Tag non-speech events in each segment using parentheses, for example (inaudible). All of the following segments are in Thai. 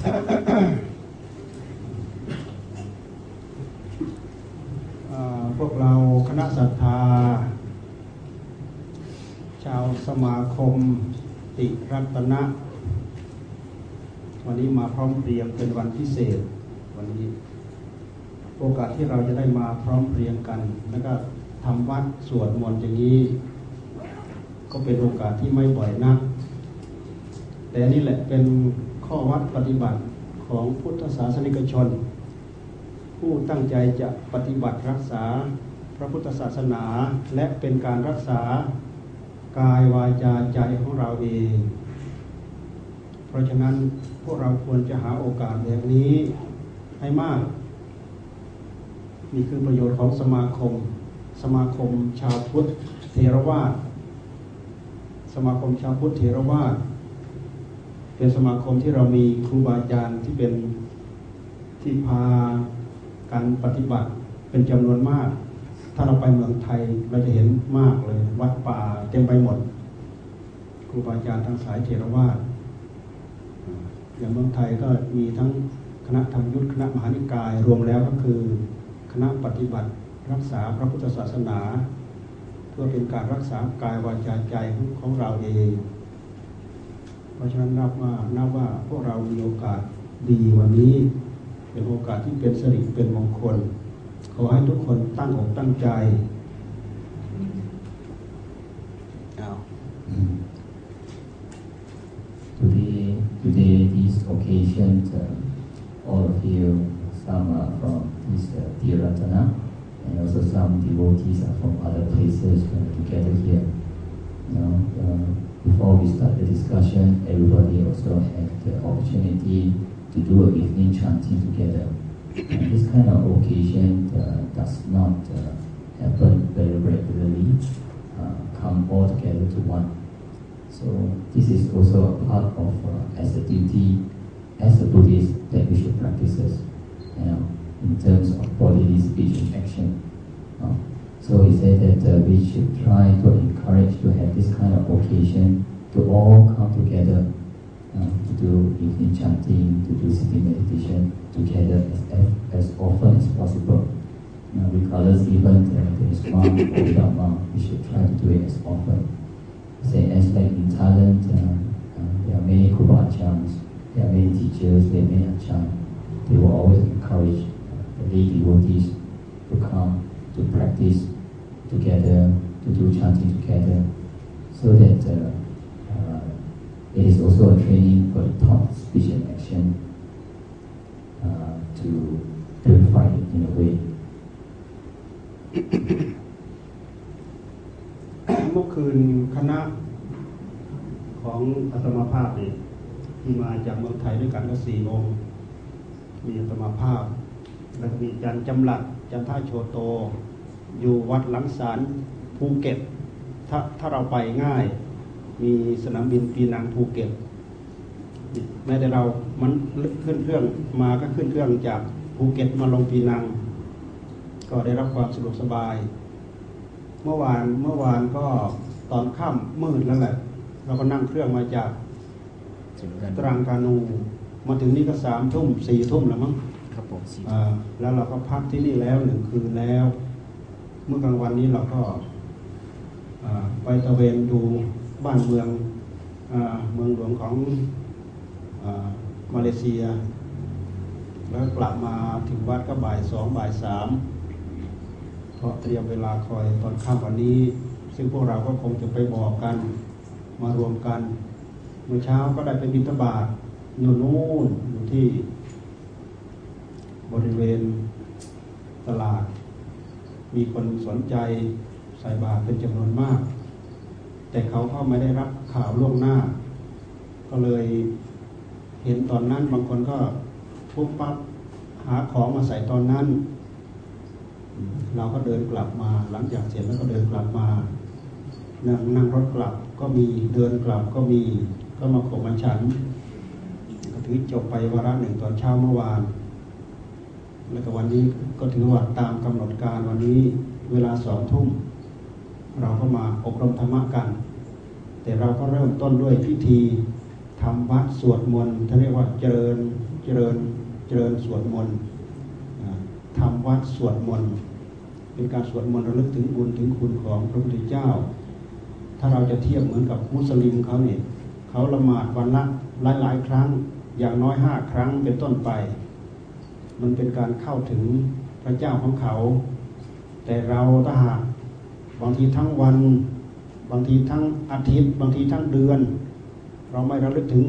พวกเราคณะศรัทธา ชาวสมาคมติรัตนะ วันนี้มาพร้อมเพรียงเป็นวันพิเศษ วันนี้ โอกาสที่เราจะได้มาพร้อมเพรียงกัน แล้วก็ทำวัดสวดมนต์อย่างนี้ ก็เป็นโอกาสที่ไม่บ่อยนัก แต่นี่แหละเป็น ข้อวัดปฏิบัติของพุทธศาสนิกชน ผู้ตั้งใจจะปฏิบัติรักษาพระพุทธศาสนาและเป็นการรักษากายวาจาใจของเราเอง เพราะฉะนั้นพวกเราควรจะหาโอกาสแบบนี้ให้มาก นี่คือประโยชน์ของสมาคม สมาคมชาวพุทธเทรวาสสมาคมชาวพุทธเทรวาส เป็นสมาคมที่เรามีครูบาอาจารย์ที่เป็นที่พาการปฏิบัติเป็นจำนวนมาก ถ้าเราไปเมืองไทยเราจะเห็นมากเลย วัดป่าเต็มไปหมด ครูบาอาจารย์ทั้งสายเทรวาสอย่างเมืองไทยก็มีทั้งคณะธรรมยุทธคณะมหานิกาย รวมแล้วก็คือ คณะปฏิบัติรักษาพระพุทธศาสนา เพื่อเป็นการรักษากายวาจาใจของเราเอง ราะฉะนั้นนับว่านับว่าพวกเรามีโอกาสดีวันนี้ เป็นโอกาสที่เป็นสิริเป็นมงคล ขอให้ทุกคนตั้งอกตั้งใจ Today, today, this occasion, uh, all of you, some are from this uh, Tiratana, and also some devotees are from other places uh, together here. You know, uh, before we start the discussion, everybody also had the opportunity to do a evening chanting together. And this kind of occasion uh, does not uh, happen very regularly, uh, come all together to one. So this is also a part of uh, as a duty as a Buddhist that we should practice this, you know, in terms of bodily speech and action. So he said that uh, we should try to encourage to have this kind of occasion to all come together uh, to do evening chanting, to do sitting meditation together as, as often as possible. Uh, regardless even uh, there is (coughs) monk or we should try to do it as often say as like in Thailand, uh, uh, there are many Kubachanas, there are many teachers, there are many Achan. They will always encourage the lay devotees to come to practice together, to do chanting together, so that uh, uh, it is also a training for the thought, speech, and action uh, to purify it in a way. เมื่อคืนคณะของอาตมาภาพเนี่ยที่มาจากเมืองไทยด้วยกันก็สี่องค์มีอาตมาภาพ แล้วก็มีจันจำหลัดจันท่าโชโต อยู่วัดหลังสารภูเก็ตถ้าถ้าเราไปง่าย มีสนามบินปีนังภูเก็ตแม้แต่เรามันขึ้นเครื่องมาก็ขึ้นเครื่องจากภูเก็ตมาลงปีนัง ก็ได้รับความสะดวกสบาย เมื่อวานเมื่อวานก็ตอนค่ำมืดแล้วแหละ เราก็นั่งเครื่องมาจากตรังกานูมาถึงนี่ก็สามทุ่มสี่ทุ่มแล้วมั้งครับผมสี่อ่าแล้วเราก็พักที่นี่แล้วหนึ่งคืนแล้วเมื่อกลางวันนี้เราก็ไปตะเวนดูบ้านเมืองอเมืองหลวงของอมาเลเซีย แล้วกลับมาถึงวัดก็บ่ายสองบ่ายสามเพราะเตรียมเวลาคอยตอนค่ำวันนี้ ซึ่งพวกเราก็คงจะไปบอกกันมารวมกัน เมื่อเช้าก็ได้ไปบิณฑบาตอยู่นู่นอยู่ที่บริเวณตลาด มีคนสนใจใส่บาตรเป็นจำนวนมาก แต่เขาก็ไม่ได้รับข่าวล่วงหน้า ก็เลยเห็นตอนนั้นบางคนก็ปุ๊บปั๊บหาของมาใส่ตอนนั้น เราก็เดินกลับมาหลังจากเสร็จแล้วก็เดินกลับมา นั่งนั่งรถกลับก็มีเดินกลับก็มีก็มาขบมันฉันก็ถือจบไปวาระหนึ่งตอนเช้าเมื่อวาน แล้วก็วันนี้ก็ถือว่าตามกำหนดการวันนี้เวลาสองทุ่มเราก็มาอบรมธรรมะกัน แต่เราก็เริ่มต้นด้วยพิธีทำวัดสวดมนต์ท่านเรียกว่าเจริญเจริญเจริญสวดมนต์ทำวัดสวดมนต์เป็นการสวดมนต์ระลึกถึงบุญถึงคุณของพระพุทธเจ้า ถ้าเราจะเทียบเหมือนกับมุสลิมเขาเนี่ยเขาละหมาดวันละหลายหลายครั้ง อย่างน้อยห้าครั้งเป็นต้นไป มันเป็นการเข้าถึงพระเจ้าของเขา แต่เราถ้าหากบางทีทั้งวัน บางทีทั้งอาทิตย์ บางทีทั้งเดือน เราไม่ระลึกถึง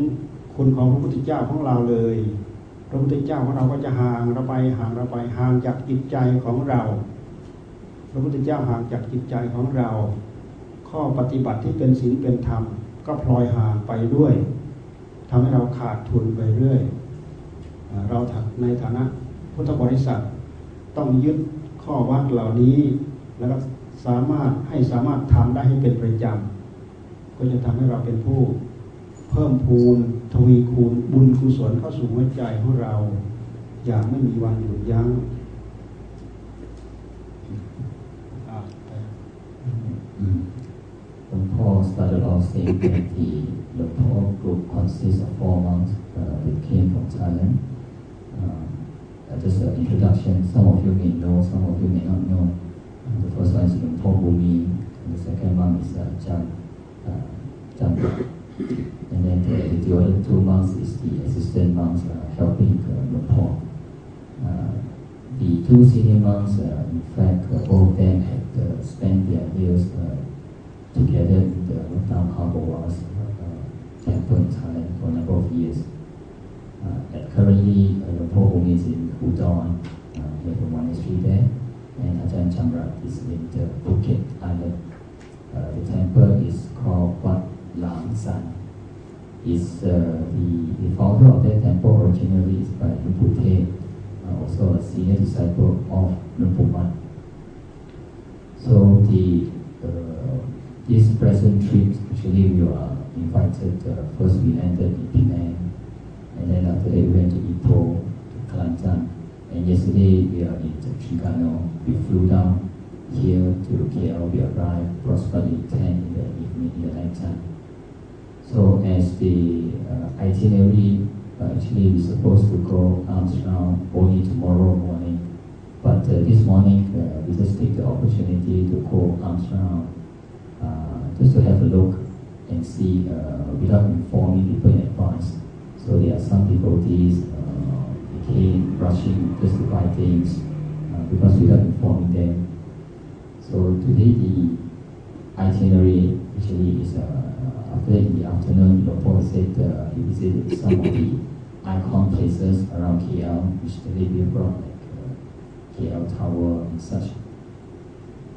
คุณของพระพุทธเจ้าของเราเลย พระพุทธเจ้าของเราก็จะห่างเราไปห่างเราไปห่างจากจิตใจของเรา พระพุทธเจ้าห่างจากจิตใจของเรา ข้อปฏิบัติที่เป็นศีลเป็นธรรม ก็พลอยห่างไปด้วยทำให้เราขาดทุนไปเรื่อย เราในฐานะ พุทธบริษัทต้องยึดข้อวัดเหล่านี้ แล้วก็สามารถให้สามารถทำได้ให้เป็นประจำก็จะทำให้เราเป็นผู้ เพิ่มพูนทวีคูณบุญกุศลเข้าสู่หัวใจของเรา อย่างไม่มีวันหยุดยัง้ง When Paul started off saying that the, the Paul group consists of four monks uh, that came from Thailand. Uh, just an introduction, some of you may know, some of you may not know. Uh, the first one is Paul Bumi, and the second one is uh, Jan, uh, and then the, the other two months is the assistant monks uh, helping uh, Paul. Uh, the two senior monks, in fact, both of them had spent their years together in the Muktam Harbour's uh, temple in Thailand for a number of years. Uh, currently, uh, Paul is in Udon, he has a monastery there, and Ajahn Chamrat is in the Phuket Island. Uh, the temple is called Wat Lang San is the, the founder of that temple originally is by Lumpute, uh, also a senior disciple of Lumpumat. So the this present trip, actually we were invited, first we landed in Penang, and then after that we went to Ipoh, to Kelantan, and yesterday we are in Terengganu. We flew down here to KL, we arrived approximately 10 in the evening, in the night time. So as the uh, itinerary, uh, actually we're supposed to go Armstrong only tomorrow morning. But uh, this morning, uh, we just take the opportunity to go Armstrong uh, just to have a look and see uh, without informing people in advance. So there are some devotees uh, came rushing just to buy things because we without informing them. So today the itinerary actually is after in the afternoon, the Paul said uh, he visited some of the icon places around KL, which the lady brought, like uh, KL Tower and such.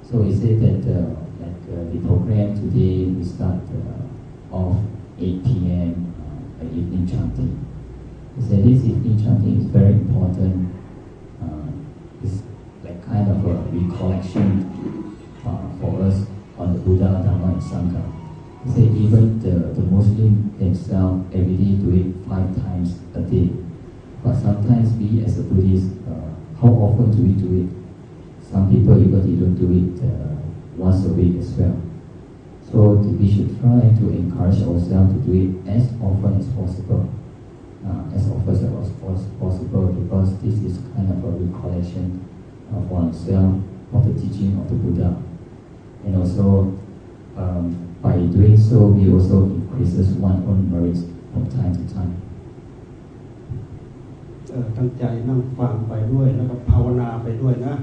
So he said that uh, like uh, the program today we start uh, off 8 p.m. Uh, evening chanting. He said this evening chanting is very important. it's like kind of a recollection for us on the Buddha, Dharma, and Sangha say even the, the Muslim themselves every day do it five times a day. But sometimes we as a Buddhist, uh, how often do we do it? Some people even they don't do it uh, once a week as well. So we should try to encourage ourselves to do it as often as possible. Uh, as often as possible because this is kind of a recollection of oneself of the teaching of the Buddha. And also um, by doing so, we also increases one own merits from time to time. ตั้งใจนั่งฟังไปด้วยแล้วก็ภาวนาไปด้วยนะ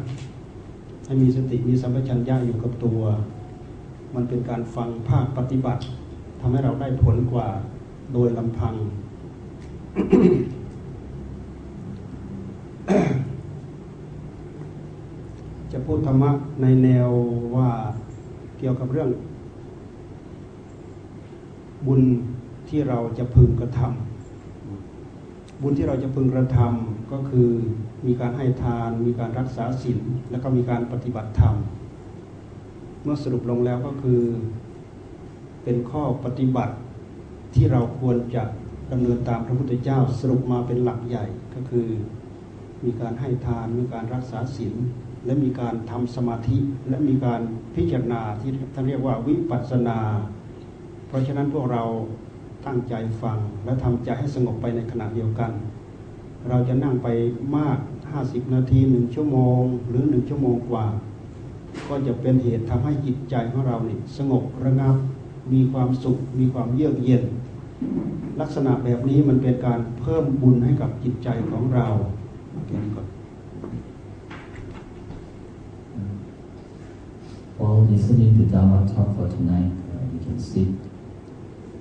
ให้มีสติมีสัมปชัญญะอยู่กับตัว มันเป็นการฟังภาคปฏิบัติทำให้เราได้ผลกว่าโดยลำพัง จะพูดธรรมะในแนวว่าเกี่ยวกับเรื่อง บุญที่เราจะพึงกระทำบุญที่เราจะพึงกระทำก็คือมีการให้ทาน มีการรักษาศีลแล้วก็มีการปฏิบัติธรรม เมื่อสรุปลงแล้วก็คือ เป็นข้อปฏิบัติที่เราควรจะดำเนินตามพระพุทธเจ้าสรุปมาเป็นหลักใหญ่ก็คือ มีการให้ทานมีการรักษาศีลและมีการทำสมาธิและมีการพิจารณาที่ท่านเรียกว่าวิปัสสนา เพราะฉะนั้นพวกเราตั้งใจฟังและทำใจให้สงบไปในขณะเดียวกัน เราจะนั่งไปมาก 50 นาทีหนึ่งชั่วโมง หรือหนึ่งชั่วโมงกว่า ก็จะเป็นเหตุทำให้จิตใจของเราเนี่ยสงบระงับ มีความสุข มีความเยือกเย็น ลักษณะแบบนี้มันเป็นการเพิ่มบุญให้กับจิตใจของเราแค่นี้ก่อน While listening to Dharma talk for tonight, uh, you can sit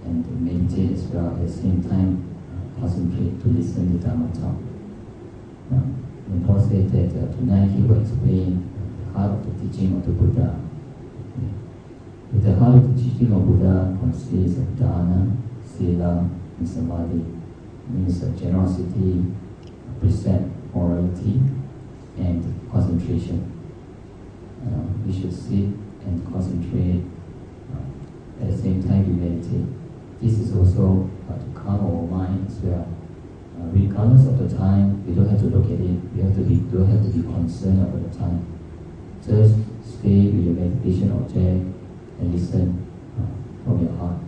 and meditate as well. At the same time, uh, concentrate to listen to Dharma talk. Now, when Paul said that uh, tonight he will explain heart of the teaching of the Buddha. Okay. The heart of the teaching of Buddha consists of dana, sila, and samadhi. Means uh, generosity, precept, morality, and concentration. Uh, we should sit and concentrate. Uh, at the same time, we meditate. This is also uh, to calm our mind as well. Uh, regardless of the time, we don't have to look at it. We have to be don't have to be concerned about the time. Just stay with your meditation object and listen uh, from your heart.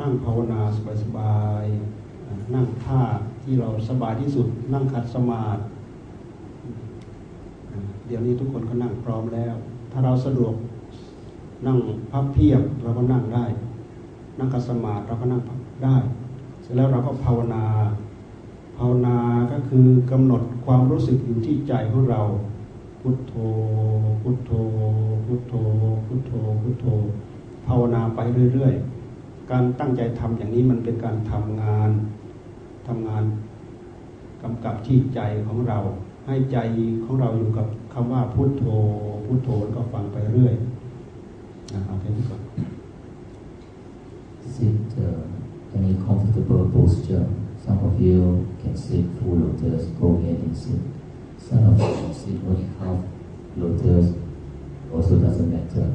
นั่งภาวนาสบายๆ นั่งท่าที่เราสบายที่สุด นั่งขัดสมาธิเดี๋ยวนี้ทุกคนก็นั่งพร้อมแล้ว ถ้าเราสะดวกนั่งพับเพียบเราก็นั่งได้ นั่งขัดสมาธิเราก็นั่งได้ เสร็จแล้วเราก็ภาวนา ภาวนาก็คือกำหนดความรู้สึกอยู่ที่ใจของเรา พุทโธ พุทโธ พุทโธ พุทโธ พุทโธ ภาวนาไปเรื่อยๆ การตั้งใจทำอย่างนี้มันเป็นการทำงานทำงานกำกับที่ใจของเรา ให้ใจของเราอยู่กับคำว่าพุทโธ พุทโธก็ฟังไปเรื่อยนะเอาแค่นี้ก่อน Sit uh, any comfortable posture. Some of you can sit full lotus, go ahead and sit. Some of you sit only half lotus, also doesn't matter.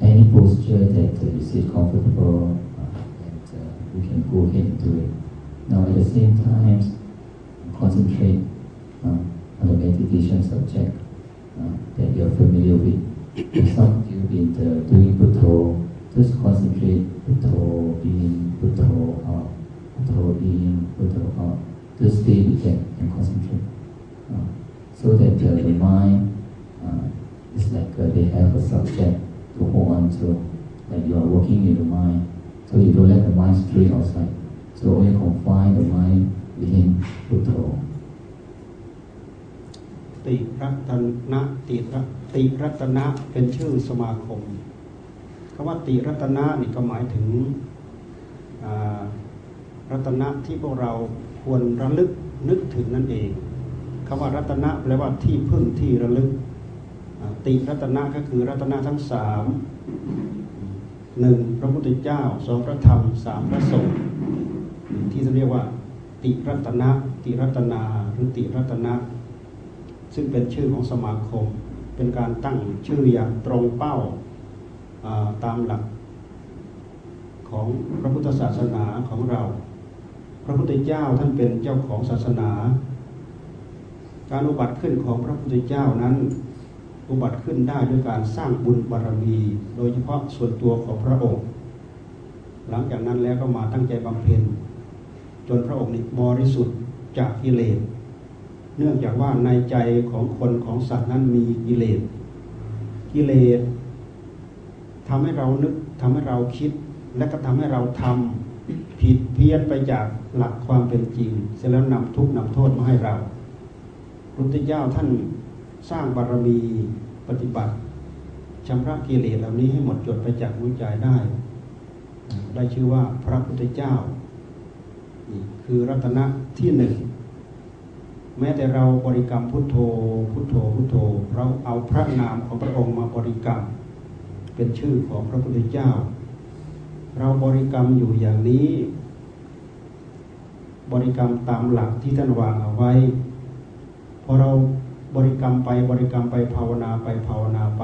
Any posture that uh, you sit comfortable, uh, and uh, you can go ahead and do it. Now at the same time, concentrate uh, on the meditation subject uh, that you're familiar with. If some of you been uh, doing Buddha, just concentrate Buddha in, Buddha out, Buddha in, Buddha out. Just stay with that and concentrate. So that uh, the mind uh, is like uh, they have a subject to hold on to, like you are working with the mind. So you don't let the mind stray outside. So only confine the mind within Buddha. ติรัตนะติระติรัตนะเป็นชื่อสมาคมคำว่าติรัตนะนี่ก็หมายถึงรัตนะที่พวกเราควรระลึกนึกถึงนั่นเอง คำว่ารัตนะแปลว่าที่พึ่งที่ระลึก ติรัตนะก็คือรัตนะทั้งสามหนึ่งพระพุทธเจ้าสองพระธรรมสามพระสงฆ์ที่เรียกว่า ติรัตนะ ติรัตนาหรือติรัตนะ ซึ่งเป็นชื่อของสมาคม เป็นการตั้งชื่ออย่างตรงเป้าตามหลักของพระพุทธศาสนาของเรา พระพุทธเจ้าท่านเป็นเจ้าของศาสนา การอุบัติขึ้นของพระพุทธเจ้านั้น อุบัติขึ้นได้ด้วยการสร้างบุญบารมี โดยเฉพาะส่วนตัวของพระองค์ หลังจากนั้นแล้วก็มาตั้งใจบำเพ็ญจนพระองค์นี้บริสุทธิ์จากกิเลสเนื่องจากว่าในใจของคนของสัตว์นั้นมีกิเลสกิเลสทำให้เรานึกทำให้เราคิด และก็ทำให้เราทำผิดเพี้ยนไปจากหลักความเป็นจริง เสร็จแล้วนำทุกข์นำโทษมาให้เรา พระพุทธเจ้าท่านสร้างบารมีปฏิบัติชำระกิเลสเหล่านี้ให้หมดจดไปจากหัวใจได้ ได้ชื่อว่าพระพุทธเจ้านี่คือรัตนะที่หนึ่งแม้แต่เราบริกรรมพุทโธ พุทโธพุทโธ เราเอาพระนามของพระองค์มาบริกรรม เป็นชื่อของพระพุทธเจ้า เราบริกรรมอยู่อย่างนี้ บริกรรมตามหลักที่ท่านวางเอาไว้ พอเราบริกรรมไปบริกรรมไปภาวนาไปภาวนาไป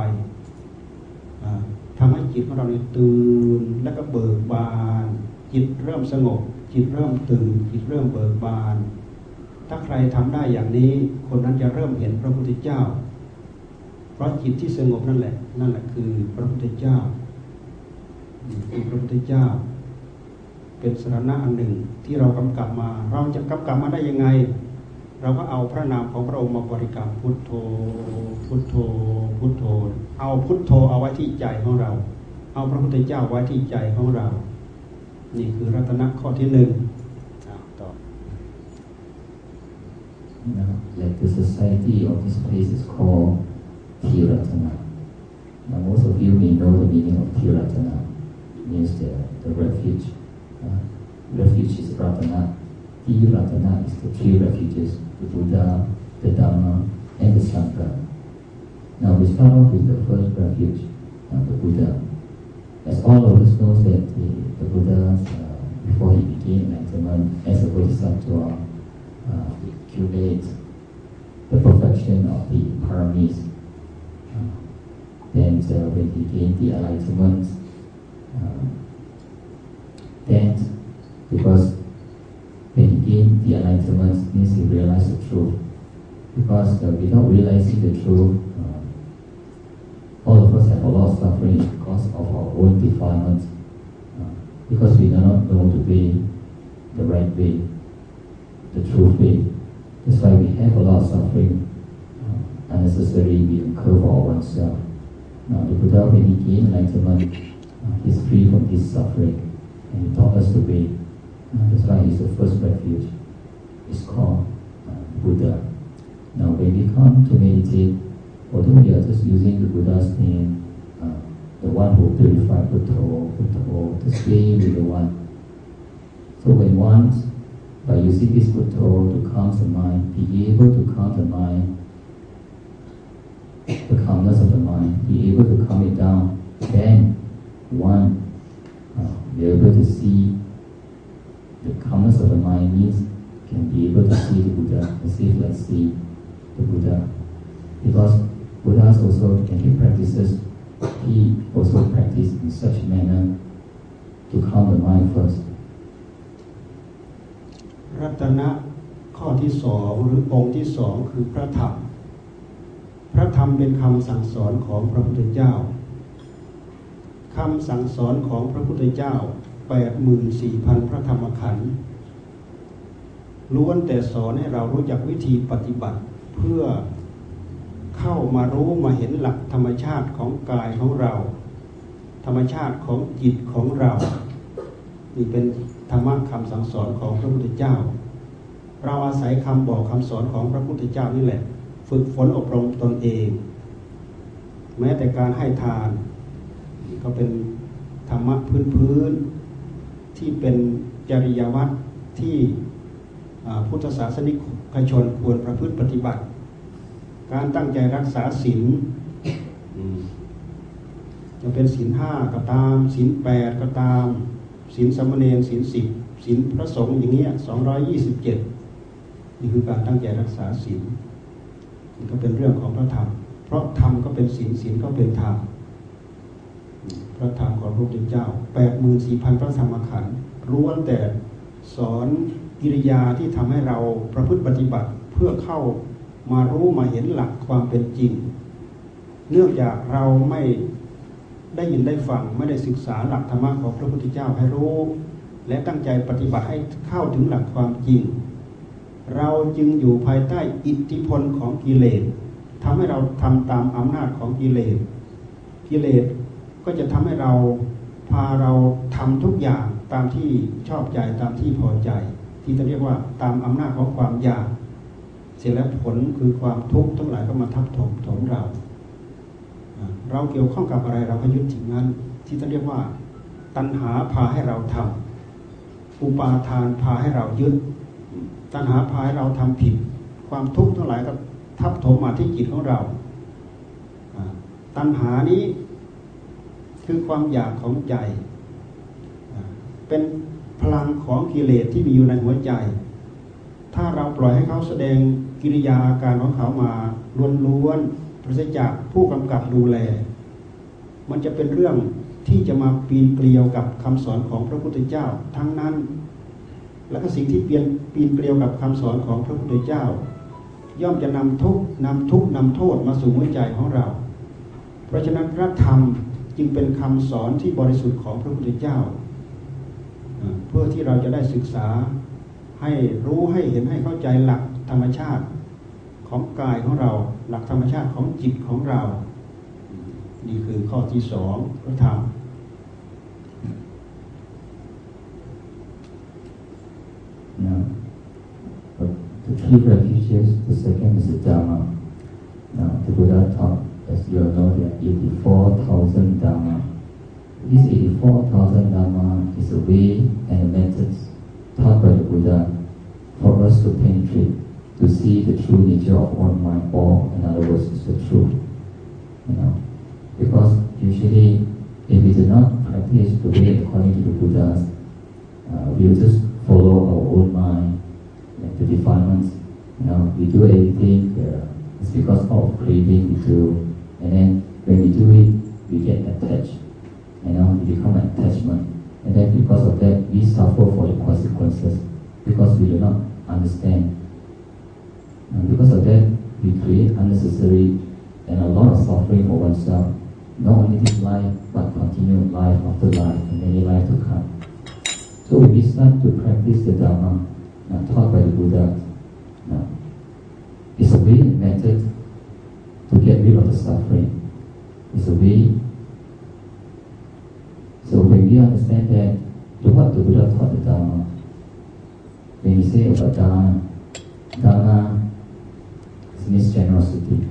ทำให้จิตของเราเนี่ยตื่นและก็เบิกบาน จิตเริ่มสงบ จิตเริ่มตื่นจิตเริ่มเบิกบาน ถ้าใครทำได้อย่างนี้ คนนั้นจะเริ่มเห็นพระพุทธเจ้า เพราะจิตที่สงบนั่นแหละ นั่นแหละคือพระพุทธเจ้าคือพระพุทธเจ้า เป็นสถานะอันหนึ่งที่เรากำกับมา เราจะกำกับมาได้ยังไง เราก็เอาพระนามของพระองค์มาบริกรรมพุทโธ พุทโธ พุทโธ เอาพุทโธเอาไว้ที่ใจของเรา เอาพระพุทธเจ้าไว้ที่ใจของเรา นี่คือรัตนะข้อที่หนึ่งต่อ Now, like the society of this place is called Tiratana. Now, most of you may know the meaning of Tiratana. It means the, the refuge. Uh, refuge is Ratana. Tiratana is the three refuges, the Buddha, the Dhamma, and the Sangha. Now, we start off with the first refuge, uh, the Buddha. As all of us know that the, the Buddha, uh, before he became enlightenment as a Bodhisattva, uh, accumulate the perfection of the paramis. Uh, then uh, when he gained the enlightenment, uh, then because gained the enlightenment means he realized the truth. Because uh, without realizing the truth, uh, all of us have a lot of suffering because of our own defilement. Uh, because we do not know the way, the right way, the truth way. That's why we have a lot of suffering uh, unnecessary we incur for oneself. Now the Buddha when he gained enlightenment, uh, he's free from this suffering and he taught us the way. That's why he's the first refuge. It's called uh, Buddha. Now when we come to meditate, although we are just using the Buddha's name, uh, the one who purified Buddha, Buddha, the same with the one. So when one, by using this Buddha to calm the mind, be able to calm the mind, the calmness of the mind, be able to calm it down, then one, uh, be able to see the calmness of the mind means can be able to see the Buddha as if like see the Buddha. Because Buddhas also, when he practices, he also practice in such manner to calm the mind first. รัตนะข้อที่สองหรือองค์ที่สองคือพระธรรม พระธรรมเป็นคำสั่งสอนของพระพุทธเจ้าคำสั่งสอนของพระพุทธเจ้า 84,000พระธรรมขันธ์ล้วนแต่สอนให้เรารู้จักวิธีปฏิบัติเพื่อเข้ามารู้มาเห็นหลักธรรมชาติของกายของเรา ธรรมชาติของจิตของเรา นี่เป็นธรรมะคำสั่งสอนของพระพุทธเจ้า เราอาศัยคำบอกคำสอนของพระพุทธเจ้านี่แหละ ฝึกฝนอบรมตนเอง แม้แต่การให้ทาน ก็เป็นธรรมะพื้นๆ ที่เป็นจริยวัตรที่พุทธศาสนิกชนควรประพฤติปฏิบัติ การตั้งใจรักษาศีลจะเป็นศีลห้าก็ตามศีลแปดก็ตามศีลสมณเณรศีลสิบศีลพระสงฆ์อย่างเงี้ยสองร้อยยี่สิบเจ็ดนี่คือการตั้งใจรักษาศีลนี่ก็เป็นเรื่องของพระธรรม เพราะธรรมก็เป็นศีลศีลก็เป็นธรรม พระธรรมของพระพุทธเจ้าแปดหมื่นสี่พันพระธรรมขันธ์ล้วนแต่สอนกิริยาที่ทำให้เราประพฤติปฏิบัติเพื่อเข้ามารู้มาเห็นหลักความเป็นจริง เนื่องจากเราไม่ได้ยินได้ฟังไม่ได้ศึกษาหลักธรรมะของพระพุทธเจ้าให้รู้ และตั้งใจปฏิบัติให้เข้าถึงหลักความจริง เราจึงอยู่ภายใต้อิทธิพลของกิเลสทำให้เราทำตามอำนาจของกิเลสกิเลส ก็จะทำให้เราพาเราทำทุกอย่างตามที่ชอบใจตามที่พอใจ ที่จะเรียกว่าตามอำนาจของความอยาก เสร็จแล้วผลคือความทุกข์ทั้งหลายก็มาทับถมถมเรา เราเกี่ยวข้องกับอะไรเราก็ยึดถึงนั้น ที่จะเรียกว่า ตัณหาพาให้เราทำอุปาทานพาให้เรายึด ตัณหาพาให้เราทำผิด ความทุกข์ทั้งหลายก็ทับถมมาที่จิตของเรา ตัณหานี้ คือความอยากของใจ เป็นพลังของกิเลสที่มีอยู่ในหัวใจ ถ้าเราปล่อยให้เขาแสดงกิริยาอาการของเขามาล้วนๆปราศจากผู้กำกับดูแล มันจะเป็นเรื่องที่จะมาปีนเกลียวกับคำสอนของพระพุทธเจ้า ทั้งนั้น และก็สิ่งที่เปลี่ยนปีนเกลียวกับคำสอนของพระพุทธเจ้า ย่อมจะนำทุกนำทุกนำโทษมาสู่หัวใจของเรา เพราะฉะนั้นพระธรรม จึงเป็นคำสอนที่บริสุทธิ์ของพระพุทธเจ้า เพื่อที่เราจะได้ศึกษาให้รู้ให้เห็นให้เข้าใจหลักธรรมชาติของกายของเรา หลักธรรมชาติของจิตของเรา นี่คือข้อที่สองพระธรรม Now, the key refuges, the second is the Dharma. Now, the Buddha taught, as you all know, there are 84,000 Dharma. This 84,000 Dharma is a way and a method taught by the Buddha for us to penetrate, to see the true nature of one mind, or in other words, the truth. You know, because usually, if we do not practice the way according to the Buddha's, uh, we will just follow our own mind, like the defilements. You know, we do everything uh, it's because of craving we do, and then when we do it, we get attached. You know, we become an attachment, and then because of that, we suffer for the consequences because we do not understand. And because of that, we create unnecessary and a lot of suffering for oneself. Not only this life, but continued life after life and many life to come. So we start to practice the Dharma uh, taught by the Buddha. Uh, it's a way method to get rid of the suffering. is a way. So when we understand that, to what the Buddha taught the Dharma, when we say about Dharma, Dharma means generosity.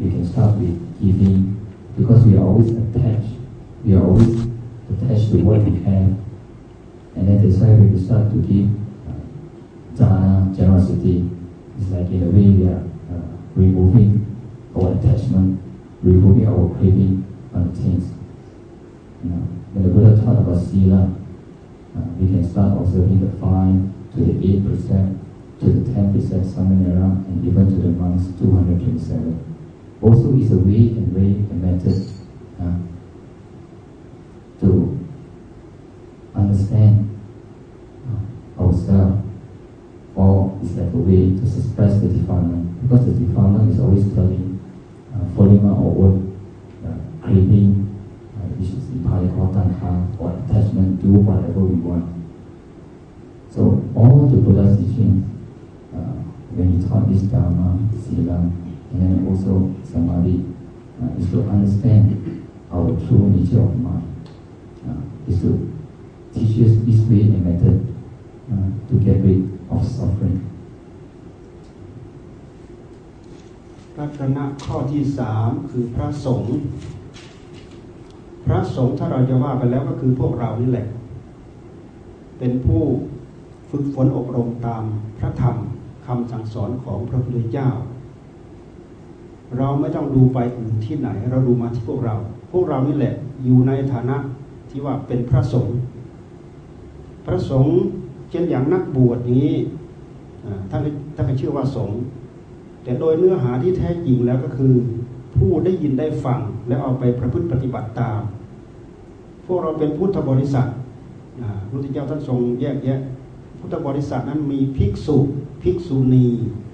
We can start with giving because we are always attached. We are always attached to what we have and then that's why when we start to give uh, jhana, generosity, it's like in a way we are uh, removing our attachment, removing our craving on things. You know, when the Buddha taught about sila, uh, we can start observing the 5 to the 8%, to the 10% samanera, and even to the monks 227. Also is a way and way and method uh, to understand uh, ourselves or is like a way to suppress the defilement because the whatever we want so all the Buddha's teachings uh, when he taught this Dharma, Sila and then also Samadhi uh, is to understand our true nature of mind uh, is to teach us this way and method uh, to get rid of suffering. รัตนะข้อที่สามคือพระสงฆ์พระสงฆ์ถ้าเราจะว่าไปแล้วก็คือพวกเรานี่แหละ เป็นผู้ฝึกฝนอบรมตามพระธรรมคำสั่งสอนของพระพุทธเจ้า เราไม่ต้องดูไปอื่นที่ไหน เราดูมาที่พวกเรา พวกเรานี่แหละอยู่ในฐานะที่ว่าเป็นพระสงฆ์พระสงฆ์เช่นอย่างนักบวชนี้ท่านท่านก็ชื่อว่าสงฆ์แต่โดยเนื้อหาที่แท้จริงแล้วก็คือ ผู้ได้ยินได้ฟังแล้วเอาไปประพฤติปฏิบัติตาม พวกเราเป็นพุทธบริษัท พระพุทธเจ้าท่านทรงแยกแยะ พุทธบริษัทนั้นมีภิกษุภิกษุณี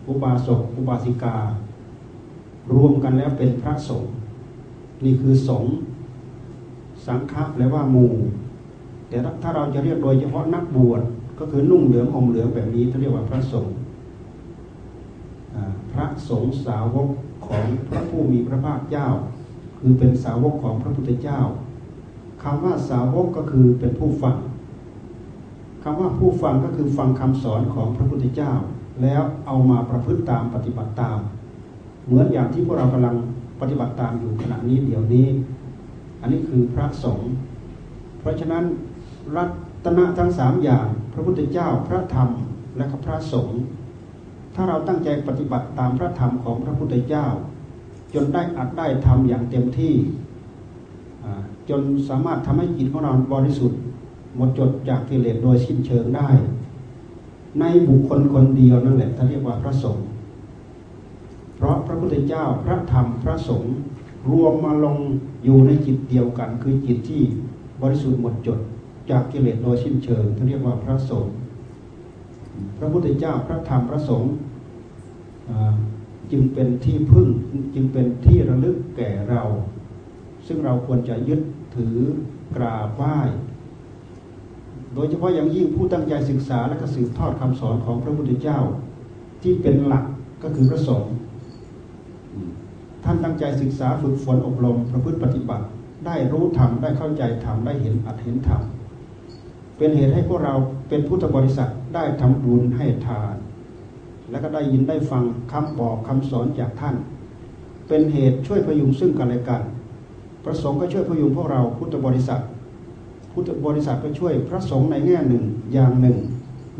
อุบาสกอุบาสิกา รวมกันแล้วเป็นพระสงฆ์นี่คือสงฆ์สังฆะแปลว่าหมู่ แต่ถ้าเราจะเรียกโดยเฉพาะนักบวชก็คือนุ่งเหลืองห่มเหลืองแบบนี้เขาเรียกว่าพระสงฆ์พระสงฆ์สาวกของพระผู้มีพระภาคเจ้า คือเป็นสาวกของพระพุทธเจ้าคำว่าสาวกก็คือเป็นผู้ฟัง คำว่าผู้ฟังก็คือฟังคำสอนของพระพุทธเจ้า แล้วเอามาประพฤติตามปฏิบัติตาม เหมือนอย่างที่พวกเรากำลังปฏิบัติตามอยู่ขณะนี้เดี๋ยวนี้ อันนี้คือพระสงฆ์เพราะฉะนั้นรัตนะทั้งสามอย่าง พระพุทธเจ้าพระธรรมและพระสงฆ์ถ้าเราตั้งใจปฏิบัติตามพระธรรมของพระพุทธเจ้า จนได้อัดได้ทำอย่างเต็มที่จนสามารถทำให้จิตของเราบริสุทธิ์ หมดจดจากกิเลสโดยสิ้นเชิงได้ ในบุคคลคนเดียวนั่นแหละท่านเรียกว่าพระสงฆ์เพราะพระพุทธเจ้าพระธรรมพระสงฆ์รวมมาลงอยู่ในจิตเดียวกัน คือจิตที่บริสุทธิ์หมดจดจากกิเลสโดยสิ้นเชิงท่านเรียกว่าพระสงฆ์พระพุทธเจ้าพระธรรมพระสงฆ์จึงเป็นที่พึ่งจึงเป็นที่ระลึกแก่เรา ซึ่งเราควรจะยึดถือกราบไหว้ โดยเฉพาะอย่างยิ่งผู้ตั้งใจศึกษาและก็สืบทอดคำสอนของพระพุทธเจ้า ที่เป็นหลักก็คือพระสงฆ์ท่านตั้งใจศึกษาฝึกฝนอบรมประพฤติปฏิบัติ ได้รู้ธรรมได้เข้าใจธรรมได้เห็นอัตเห็นธรรมเป็นเหตุให้พวกเราเป็นพุทธบริษัทได้ทำบุญให้ทาน และก็ได้ยินได้ฟังคำบอกคำสอนจากท่าน เป็นเหตุช่วยพยุงซึ่งกันและกันพระสงฆ์ก็ช่วยพยุงพวกเราพุทธบริษัท พุทธบริษัทก็ช่วยพระสงฆ์ในแง่หนึ่งอย่างหนึ่ง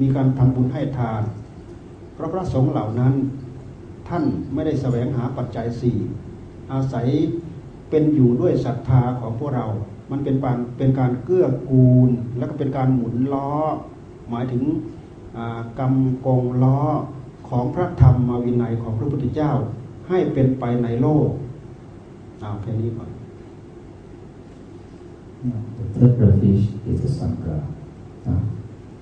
มีการทำบุญให้ทาน เพราะพระสงฆ์เหล่านั้นท่านไม่ได้แสวงหาปัจจัยสี่อาศัยเป็นอยู่ด้วยศรัทธาของพวกเรา มันเป็นการเป็นการเกื้อกูล และก็เป็นการหมุนล้อ หมายถึงกรรมกงล้อของพระธรรมวินัยของพระพุทธเจ้าให้เป็นไปในโลกเอาแค่นี้ก่อน The third refuge is the Sangha.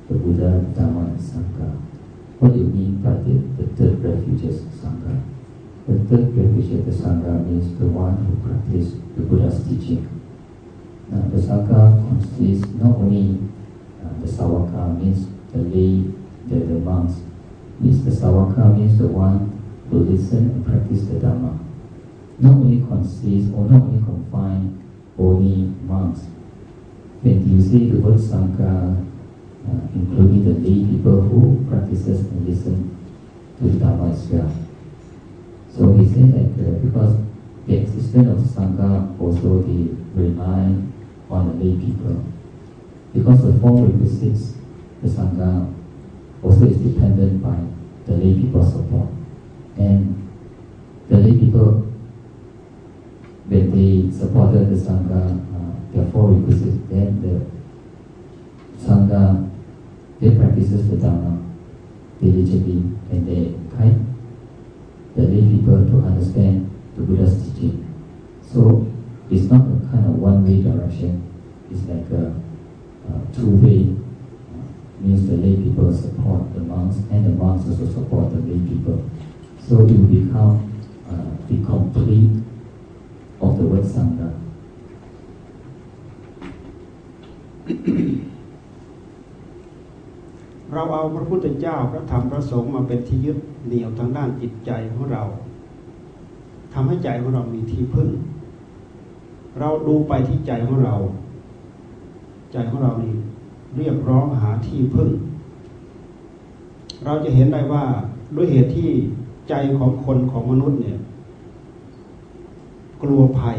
The Buddha, Dharma, and Sangha. What do you mean by the, the third refuge is Sangha? The third refuge is the Sangha means the one who practices the Buddha's teaching. Now, the Sangha consists not only uh, the Sawaka means the lay, the, the monks. Means the Sawaka means the one who listen and practice the Dharma. Not only consists or not only confine only monks. When you say the word Sangha, uh, including the lay people who practices and listen to the Dharma as well. So he said that uh, because the existence of Sangha also they on the lay people. Because the four requisites, the Sangha also is dependent by the lay people's support. And the lay people when they supported the Sangha, uh, their four requisites, then the Sangha, they practices the Dharma diligently and they guide the lay people to understand the Buddha's teaching. So it's not a kind of one-way direction. It's like a, a two-way. Uh, means the lay people support the monks and the monks also support the lay people. So it will become uh, the complete of the word Sangha. เราเอาพระพุทธเจ้าพระธรรมพระสงฆ์มาเป็นที่ยึดเหนี่ยวทางด้านจิตใจของเราทำให้ใจของเรามีที่พึ่งเราดูไปที่ใจของเรา ใจของเรานี่เรียกร้องหาที่พึ่ง เราจะเห็นได้ว่าด้วยเหตุที่ใจของคนของมนุษย์เนี่ย กลัวภัย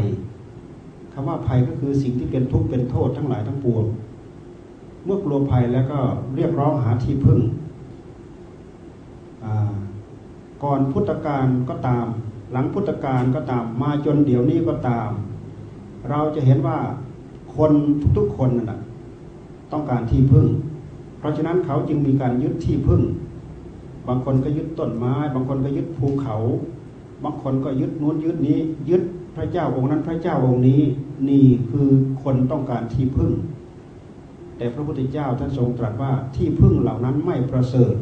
คำว่าภัยก็คือสิ่งที่เป็นทุกข์เป็นโทษทั้งหลายทั้งปวง เมื่อกลัวภัยแล้วก็เรียกร้องหาที่พึ่ง ก่อนพุทธกาลก็ตาม หลังพุทธกาลก็ตาม มาจนเดี๋ยวนี้ก็ตาม เราจะเห็นว่าคนทุกๆคนน่ะต้องการที่พึ่ง เพราะฉะนั้นเขาจึงมีการยึดที่พึ่ง บางคนก็ยึดต้นไม้ บางคนก็ยึดภูเขา บางคนก็ยึดนู้นยึดนี้ ยึด พระเจ้าองค์นั้นพระเจ้าองค์นี้นี่คือคนต้องการที่พึ่ง แต่พระพุทธเจ้าท่านทรงตรัสว่าที่พึ่งเหล่านั้นไม่ประเสริฐ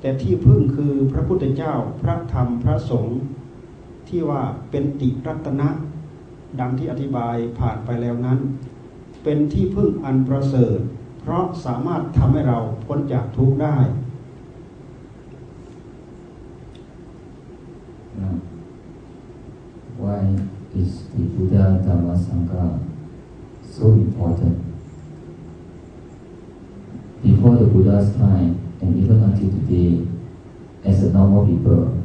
แต่ที่พึ่งคือพระพุทธเจ้าพระธรรมพระสงฆ์ที่ว่าเป็นติรัตนะดังที่อธิบายผ่านไปแล้วนั้น เป็นที่พึ่งอันประเสริฐ เพราะสามารถทำให้เราพ้นจากทุกข์ได้ why is the Buddha Dhamma Sangha so important? Before the Buddha's time, and even until today, as a normal people,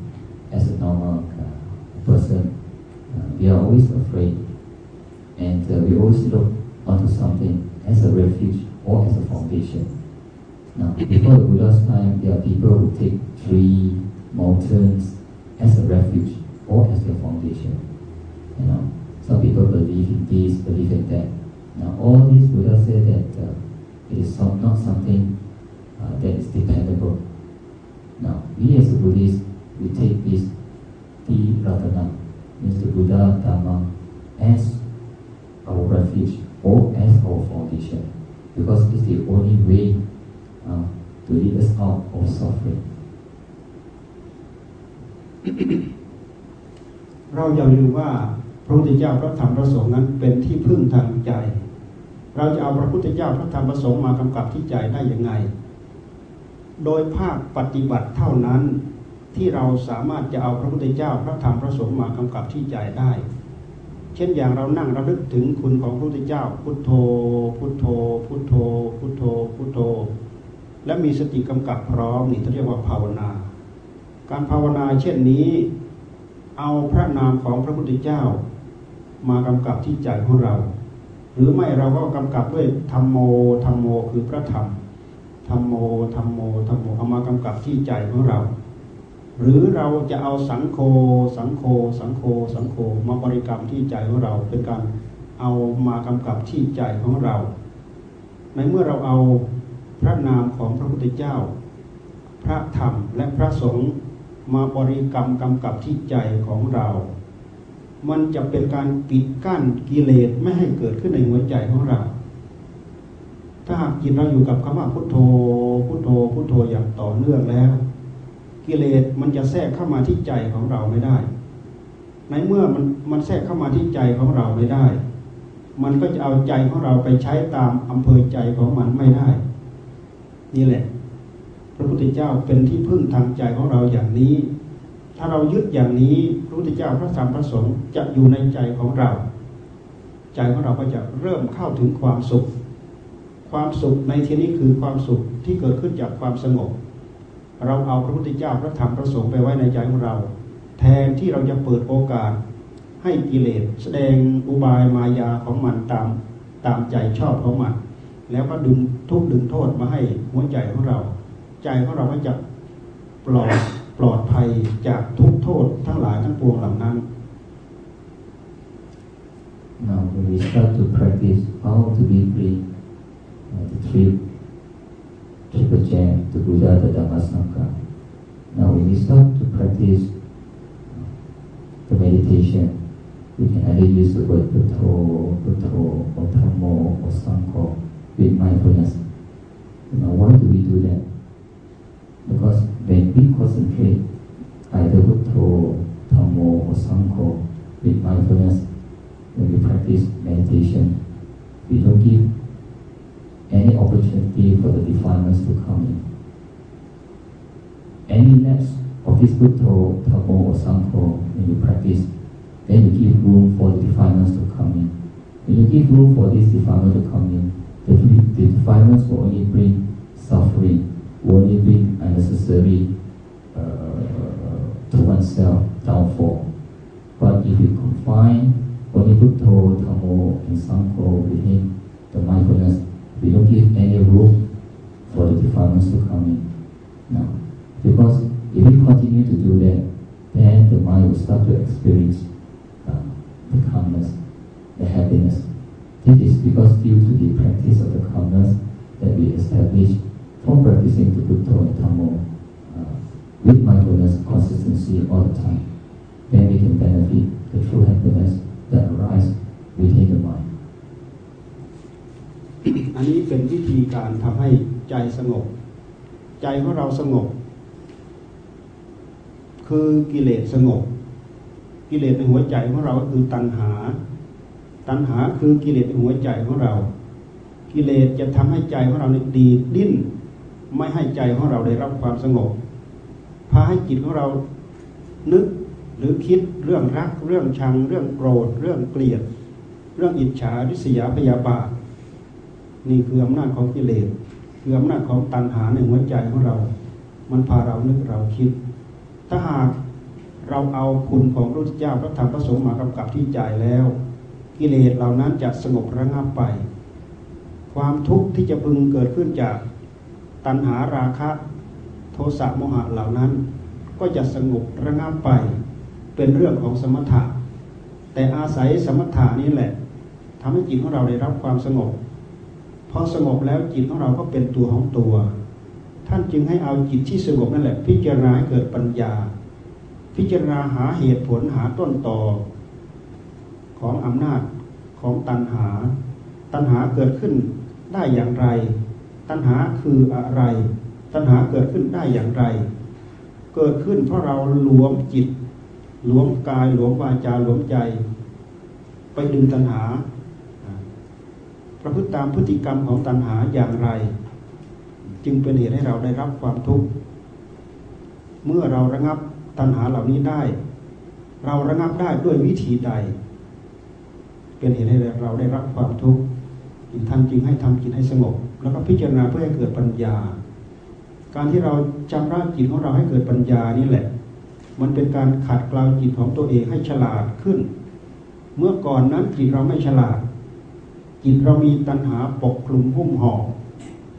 as a normal uh, person, uh, we are always afraid, and uh, we always look onto something as a refuge or as a foundation. Now, before the Buddha's time, there are people who take tree, mountains as a refuge or as their foundation. You know, some people believe in this, believe in that. Now, all these Buddha said that uh, it is not something uh, that is dependable. Now, we as Buddhists, we take this the Ratana, means the Buddha Dharma, as our refuge or as our foundation, because it's the only way uh, to lead us out of suffering. (coughs) เราอย่าลืมว่าพ ระพุทธเจ้าพระธรรมพระสงฆ์นั้นเป็นที่พึ่งทางใจ เราจะเอาพระพุทธเจ้าพระธรรมพระสงฆ์มากำกับที่ใจได้ยังไง โดยภาคปฏิบัติเท่านั้นที่เราสามารถจะเอาพระพุทธเจ้าพระธรรมพระสงฆ์มากำกับที่ใจได้ เช่นอย่างเรานั่งระลึกถึงคุณของพระพุทธเจ้า พุทโธ พุทโธ พุทโธ พุทโธ พุทโธ และมีสติกำกับพร้อมนี่เรียกว่าภาวนา การภาวนาเช่นนี้ เอาพระนามของพระพุทธเจ้า มากำกับที่ใจของเรา หรือไม่เราก็กำกับด้วยธรรมโมธรรมโมคือพระธรรมธรรมโมธรรมโมธรรมโมเอามากำกับที่ใจของเรา หรือเราจะเอาสังโฆสังโฆสังโฆสังโฆมาบริกรรมที่ใจของเรา เป็นการเอามากำกับที่ใจของเรา ในเมื่อเราเอาพระนามของพระพุทธเจ้า พระธรรมและพระสงฆ์มาบริกรรมกำกับที่ใจของเรา มันจะเป็นการปิดกั้นกิเลสไม่ให้เกิดขึ้นในหัวใจของเรา ถ้าหากจิตเราอยู่กับคำว่าพุทโธ พุทโธ พุทโธอย่างต่อเนื่องแล้ว กิเลสมันจะแทรกเข้ามาที่ใจของเราไม่ได้ ในเมื่อมันมันแทรกเข้ามาที่ใจของเราไม่ได้ มันก็จะเอาใจของเราไปใช้ตามอำเภอใจของมันไม่ได้ นี่แหละ พระพุทธเจ้าเป็นที่พึ่งทางใจของเราอย่างนี้ ถ้าเรายึดอย่างนี้พระพุทธเจ้าพระธรรมพระสงฆ์จะอยู่ในใจของเรา ใจของเราก็จะเริ่มเข้าถึงความสุข ความสุขในที่นี้คือความสุขที่เกิดขึ้นจากความสงบ เราเอาพระพุทธเจ้าพระธรรมพระสงฆ์ไปไว้ในใจของเรา แทนที่เราจะเปิดโอกาสให้กิเลสแสดงอุบายมายาของมันตามตามใจชอบของมัน แล้วก็ดึงทุกดึงโทษมาให้หัวใจของเรา ใจของเราก็จะปลอด ปลอดภัยจากทุกโทษทั้งหลายทั้งปวงเหล่านั้น Now when we start to practice how to be free, uh, the three triple jam to Buddha, the Dhamma Sangha. Now when we start to practice the meditation, we can either use the word Bhutto, Bhutto, or Dhammo, or Sangho with mindfulness. Now why do we do that? Because when we concentrate either Bhutto, Dhammo, or Sangho with mindfulness, when we practice meditation, we don't give any opportunity for the defilements to come in. Any lapse of this Buddha, or Sangho when you practice, then you give room for the defilements to come in. When you give room for this defilement to come in, the defilements will only bring suffering, only bring unnecessary uh, to oneself downfall. But if you confine only Buddha, Tamo, and Sangho within the mindfulness, we don't give any room for the defilements to come in. Now, because if we continue to do that, then the mind will start to experience uh, the calmness, the happiness. This is because due to the practice of the calmness that we establish from practicing the Buddha and Tammo uh, with mindfulness consistency all the time, then we can benefit the true happiness that arises within the mind. อันนี้เป็นวิธีการทำให้ใจสงบ ใจของเราสงบ คือกิเลสสงบ กิเลสในหัวใจของเราคือตัณหา ตัณหาคือกิเลสในหัวใจของเรา กิเลสจะทำให้ใจของเราดีดิ้น ไม่ให้ใจของเราได้รับความสงบพาให้จิตของเรานึกหรือคิดเรื่องรัก เรื่องชัง เรื่องโกรธ เรื่องเกลียด เรื่องอิจฉาริษยาพยาบาทนี่คืออำนาจของกิเลสคืออำนาจของตัณหาในหัวใจของเรา มันพาเรานึกเราคิด ถ้าหากเราเอาคุณของพระพุทธเจ้าพระธรรมพระสงฆ์มากำกับที่ใจแล้ว กิเลสเหล่านั้นจะสงบระงับไป ความทุกข์ที่จะพึงเกิดขึ้นจาก ตัณหาราคะโทสะโมหะเหล่านั้น ก็จะสงบระงับไปเป็นเรื่องของสมถะ แต่อาศัยสมถะนี้แหละทำให้จิตของเราได้รับความสงบพอสงบแล้วจิตของเราก็เป็นตัวของตัว ท่านจึงให้เอาจิตที่สงบนั่นแหละ พิจารณาให้เกิดปัญญา พิจารณาหาเหตุผลหาต้นตอของอำนาจของตัณหา ตัณหาเกิดขึ้นได้อย่างไร ตัณหาคืออะไร ตัณหาเกิดขึ้นได้อย่างไร เกิดขึ้นเพราะเราหลวมจิต หลวมกายหลวมวาจาหลวมใจ ไปดึงตัณหาประพฤติตามพฤติกรรมของตัณหาอย่างไร จึงเป็นเหตุให้เราได้รับความทุกข์เมื่อเราระงับตัณหาเหล่านี้ได้ เราระงับได้ด้วยวิธีใด เป็นเหตุให้เราได้รับความทุกข์ท่านจึงให้ทำจิตให้สงบ แล้วก็พิจารณาเพื่อให้เกิดปัญญา การที่เราจำระจิตของเราให้เกิดปัญญานี่แหละ มันเป็นการขัดเกลาจิตของตัวเองให้ฉลาดขึ้น เมื่อก่อนนั้นจิตเราไม่ฉลาด จิตเรามีตัณหาปกคลุมหุ้มห่อ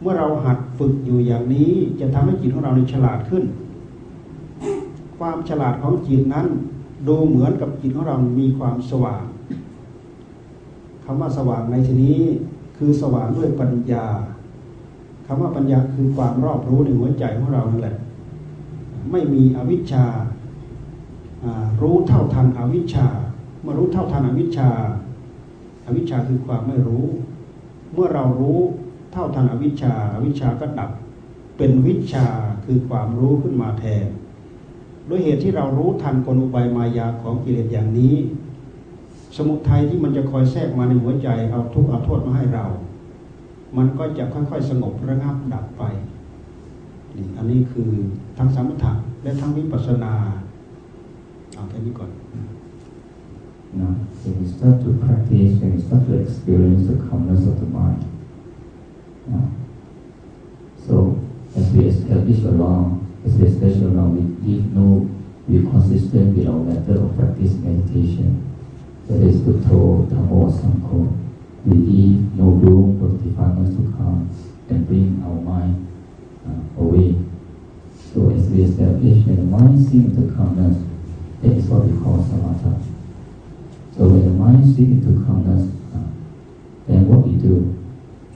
เมื่อเราหัดฝึกอยู่อย่างนี้จะทำให้จิตของเราในฉลาดขึ้น ความฉลาดของจิตนั้น ดูเหมือนกับจิตของเรามีความสว่างคำว่าสว่างในที่นี้ คือสว่างด้วยปัญญาคำว่าปัญญาคือความรอบรู้ในหัวใจของเรานั่นแหละ ไม่มีอวิชชารู้เท่าทันอวิชชาเมื่อรู้เท่าทันอวิชชาอวิชชาคือความไม่รู้ เมื่อเรารู้เท่าทันอวิชชาอวิชชาก็ดับ เป็นวิชาคือความรู้ขึ้นมาแทนด้วยเหตุที่เรารู้ทันกลอุบายมายาของกิเลสอย่างนี้ สมุทัยที่มันจะคอยแทรกมาในหัวใจเอาทุกข์เอาโทษมาให้เรา มันก็จะค่อยๆสงบระงับดับไปนี่อันนี้คือทั้งสมถะและทั้งวิปัสสนาเอาแค่นี้ก่อน Now, when we start to practice, when we start to experience the calmness of the mind, now, so as we establish along, as we establish along, we give no, we consistent with our method of practice meditation. That is Buddho, Dhammo, Sangho. We leave no room for the defilements to come and bring our mind uh, away. So as we establish when the mind seems to calmness, that is what we call samatha. So when the mind seems into calmness, uh, then what we do,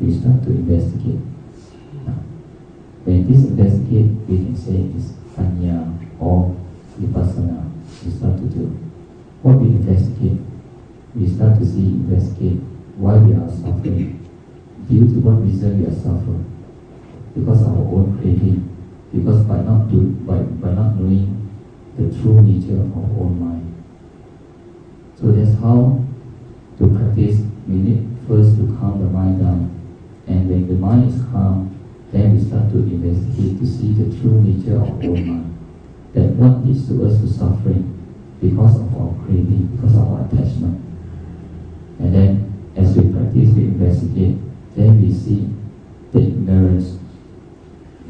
we start to investigate. Uh, when this investigate, we can say is panya or vipassana. We start to do. What we investigate we start to see, investigate why we are suffering, due to what reason we are suffering, because of our own craving, because by not do, by, by not knowing the true nature of our own mind. So that's how to practice. We need first to calm the mind down, and when the mind is calm, then we start to investigate to see the true nature of our mind. That what leads to us to suffering because of our craving, because of our attachment. And then, as we practice, we investigate, then we see the ignorance.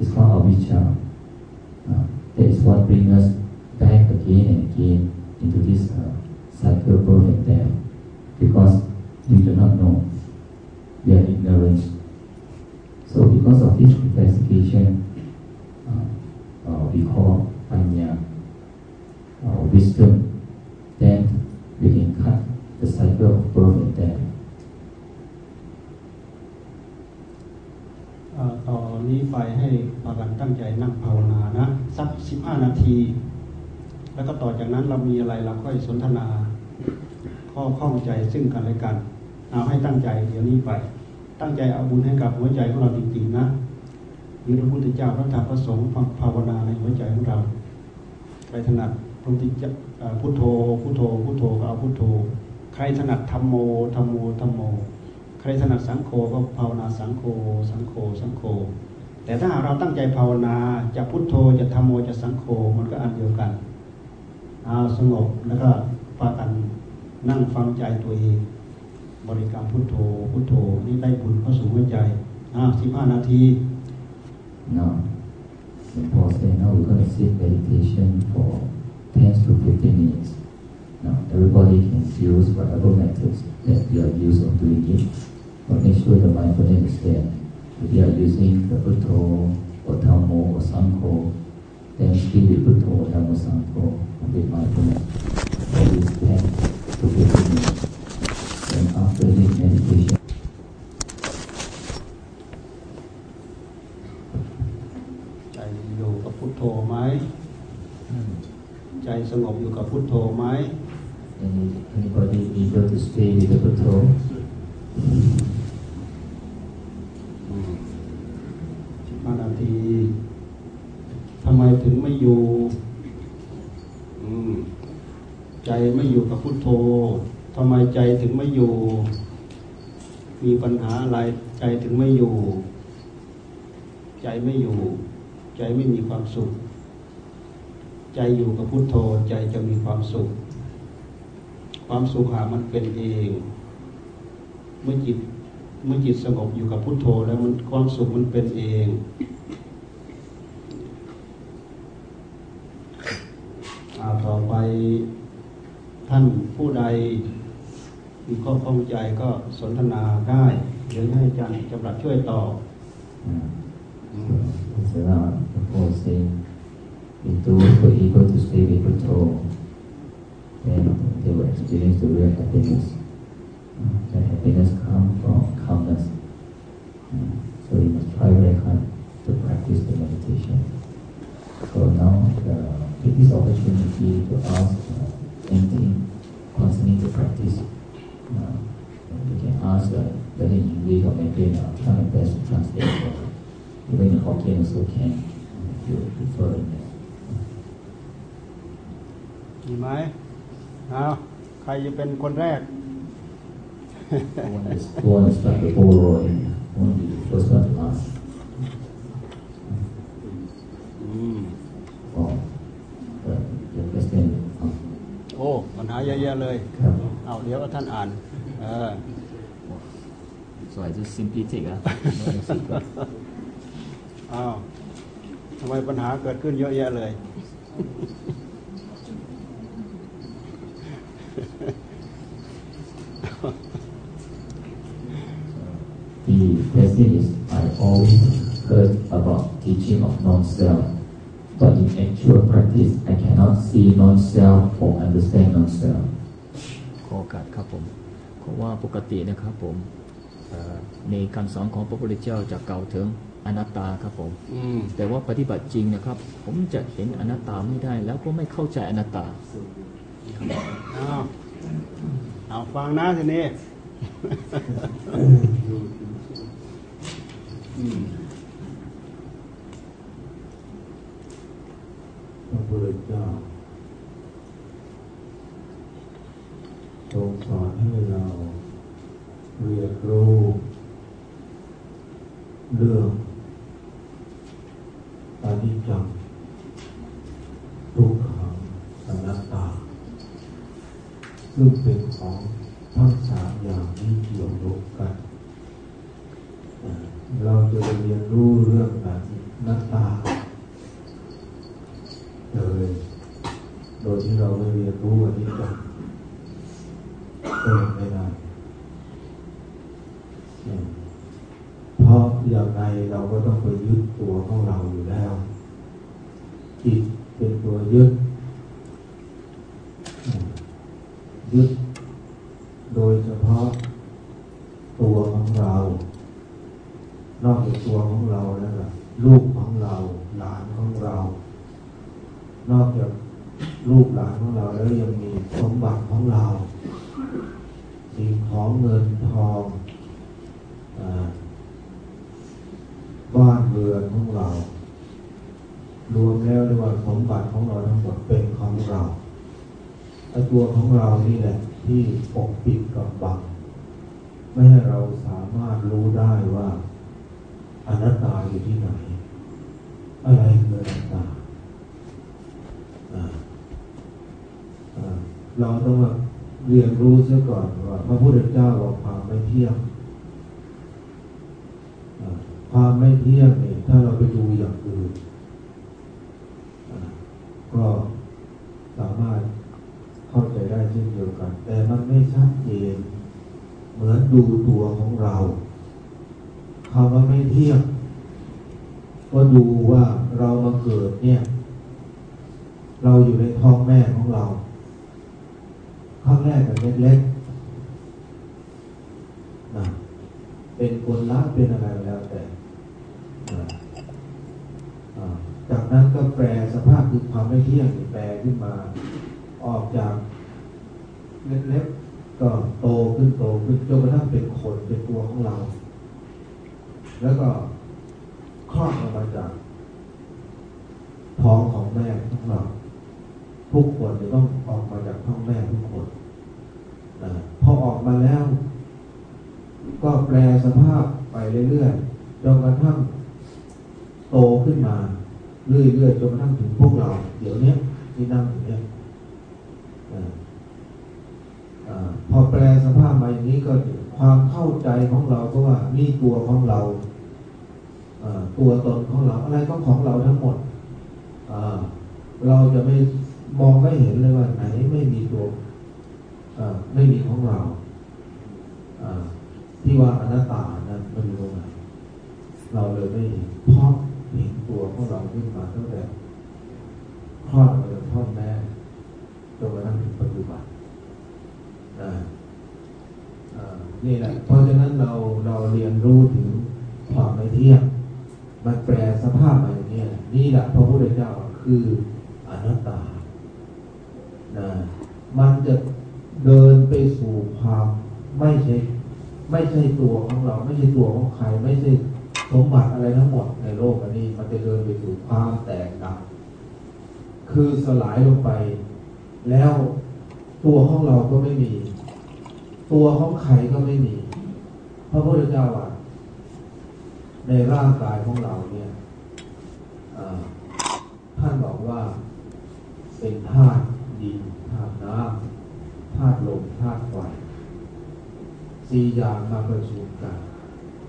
It's called avijja. Uh, that is what brings us back again and again into this uh, cycle of birth and death. Because we do not know. We are ignorant. So because of this investigation, uh, uh, we call panya, uh, wisdom, then we can cut the cycle of birth and death. ต่อนนี้ไปให้พากันตั้งใจนั่งภาวนานะ สักสิบห้านาที แล้วก็ต่อจากนั้นเรามีอะไรเราค่อยสนทนา ข้อข้องใจซึ่งกันและกัน เอาให้ตั้งใจเดี๋ยวนี้ไป ตั้งใจเอาบุญให้กับหัวใจของเราจริงๆนะมีพระพุทธเจ้าพระธรรมพระสงฆ์ภาวนาในหัวใจของเราใครถนัดพระพุทธพุทโธพุทโธพุทโธก็เอาพุทโธ ใครถนัดธรรมโมธรรมโมธรรมโม ใครถนัดสังโฆก็ภาวนาสังโฆสังโฆสังโฆแต่ถ้าเราตั้งใจภาวนาจะพุทโธจะธรรมโมจะสังโฆมันก็อันเดียวกันเอาสงบแล้วก็พากันนั่งฟังใจตัวเอง บริกรรมพุทโธพุทโธนี่ได้บุญเข้าสู่หัวใจอ่าสิบห้านาที Now, when Paul said, now we're going to sit meditation for 10 to 15 minutes. Now, everybody can use whatever methods that you are used of doing it, but make sure the mindfulness is there. If you are using the Buddho or Dhammo or Sangho, then still with Buddho, Dhammo, Sangho, with mindfulness. ใจไม่มีความสุข ใจอยู่กับพุทโธใจจะมีความสุข ความสุขหามันเป็นเอง เมื่อจิตเมื่อจิตสงบอยู่กับพุทโธแล้วมันความสุขมันเป็นเองอต่อไปท่านผู้ใดมีข้อข้องใจก็สนทนาได้เดี๋ยวให้อาจารย์จำรัดช่วยตอบ So now, before saying, if those who are able to stay with Buddha, then they will experience the real happiness. The happiness comes from calmness. So you must try very hard to practice the meditation. So now, uh, take this opportunity to ask uh, anything concerning the practice. Uh, you can ask uh, whether in English or Mandarin. I'll try best to translate. Uh, even in Hokkien also can, if you prefer in that. มีไหมเอาใครจะเป็นคนแรก Who want to, who want to start the ball rolling? Who want to be the first one to ask? อืม Or uh, the question? Uh, โอ้ปัญหาเยอะแยะเลยครับเอาเดี๋ยวท่านอ่านเออ So I just simply take ah. no secret. อ้าวทำไมปัญหาเกิดขึ้นเยอะแยะเลย The question is, I always heard about teaching of non-self, but in actual practice, I cannot see non-self or understand non-self. ขอโอกาสครับผมเพราะว่าปกตินะครับผมเอ่อในคำสอนของพระพุทธเจ้าจะกล่าวถึง อนัตตาครับผมอืมแต่ว่าปฏิบัติจริงนะครับ ผมจะเห็นอนัตตาไม่ได้ แล้วก็ไม่เข้าใจอนัตตาเอาเอาฟังนะทีนี้อืมพระพุทธเจ้าทรงสอนให้เราเรียนรู้เรื่อง อนิจจังทุกขังอนัตตา ซึ่งเป็นของทั้งสามอย่างนี้เกี่ยวโยงกัน เราจะเรียนรู้เรื่องอนัตตาเลยโดยที่เราไม่เรียนรู้อันนี้จังก็ยังไม่ได้เพราะอย่างไรเราก็ต้องไปยึดตัวของเราอยู่แล้วจิตเป็นตัวยึดอืมยึด โดยเฉพาะตัวของเรา นอกจากตัวของเราแล้วล่ะลูกของเรา หลานของเรา นอกจากลูกหลานของเราแล้วยังมีสมบัติของเราสิ่งของเงินทองอบ้านเรือนของเรา รวมแล้วเรียกว่าสมบัติของเราทั้งหมดเป็นของเราไอ้ตัวของเรานี่แหละที่ปกปิดกับบัง ไม่ให้เราสามารถรู้ได้ว่าอนัตตาอยู่ที่ไหน อะไรคืออนัตตา อ่าอ่าเราต้องมาเรู้เสียก่อนว่าพระพุทธเจ้าบอกความไม่เที่ยงความไม่เที่ยงเนี่ยถ้าเราไปดูอย่างอื่นก็สามารถเข้าใจได้เช่นเดียวกัน แต่มันไม่ชัดเจน เหมือนดูตัวของเราคำว่าไม่เที่ยงก็ดูว่าเรามาเกิดเนี่ย เราอยู่ในท้องแม่ของเรา ครั้งแรกกับเล็กๆนะเป็นคนละเป็นอะไรแล้วแต่จากนั้นก็แปลสภาพคือความไม่เที่ยงแปลขึ้นมา ออกจากเล็กๆก็โตขึ้นโตขึ้นจนกระทั่งเป็นคนเป็นตัวของเรา แล้วก็คลอดออกมาจากท้องของแม่ของเรา ทุกคนจะต้องออกมาจากท้องแม่ทุกคนนะพอออกมาแล้วกก็แปลสภาพไปเรื่อยๆจนกระทั่งโตขึ้นมา เรื่อยๆจนกระทั่งถึงพวกเรา เดี๋ยวนี้ที่นั่งอยู่เนี่ยพอแปลสภาพมาอย่างนี้ก็ความเข้าใจของเราก็ว่านี่ตัวของเราตัวตนของเราอะไรก็ของเราทั้งหมดเราจะไม่ มองไม่เห็นเลยว่าไหนไม่มีตัวไม่มีของเราที่ว่าอนัตตานะมันอยู่ตรงไหนเราเลยไม่เห็นเพราะเห็นตัวของเราขึ้นมาตั้งแต่คลอดมาจากพ่อแม่จนกระทั่งถึงปัจจุบันนี่แหละเพราะฉะนั้นเราเราเรียนรู้ถึงความไม่เที่ยงมันแปลสภาพมาอย่างนี้นี่แหละพระพุทธเจ้าคืออนัตตา นะมันจะเดินไปสู่ความไม่ใช่ไม่ใช่ตัวของเรา ไม่ใช่ตัวของใคร ไม่ใช่สมบัติอะไรทั้งหมดในโลกอันนี้ มันจะเดินไปสู่ความแตกดับคือสลายลงไป แล้วตัวของเราก็ไม่มี ตัวของใครก็ไม่มี พระพุทธเจ้าว่าในร่างกายของเราเนี่ยท่านบอกว่าเป็นธาตุ ดินธาตุน้ำธาตุลมธาตุไฟสี่อย่างมาประชุมกัน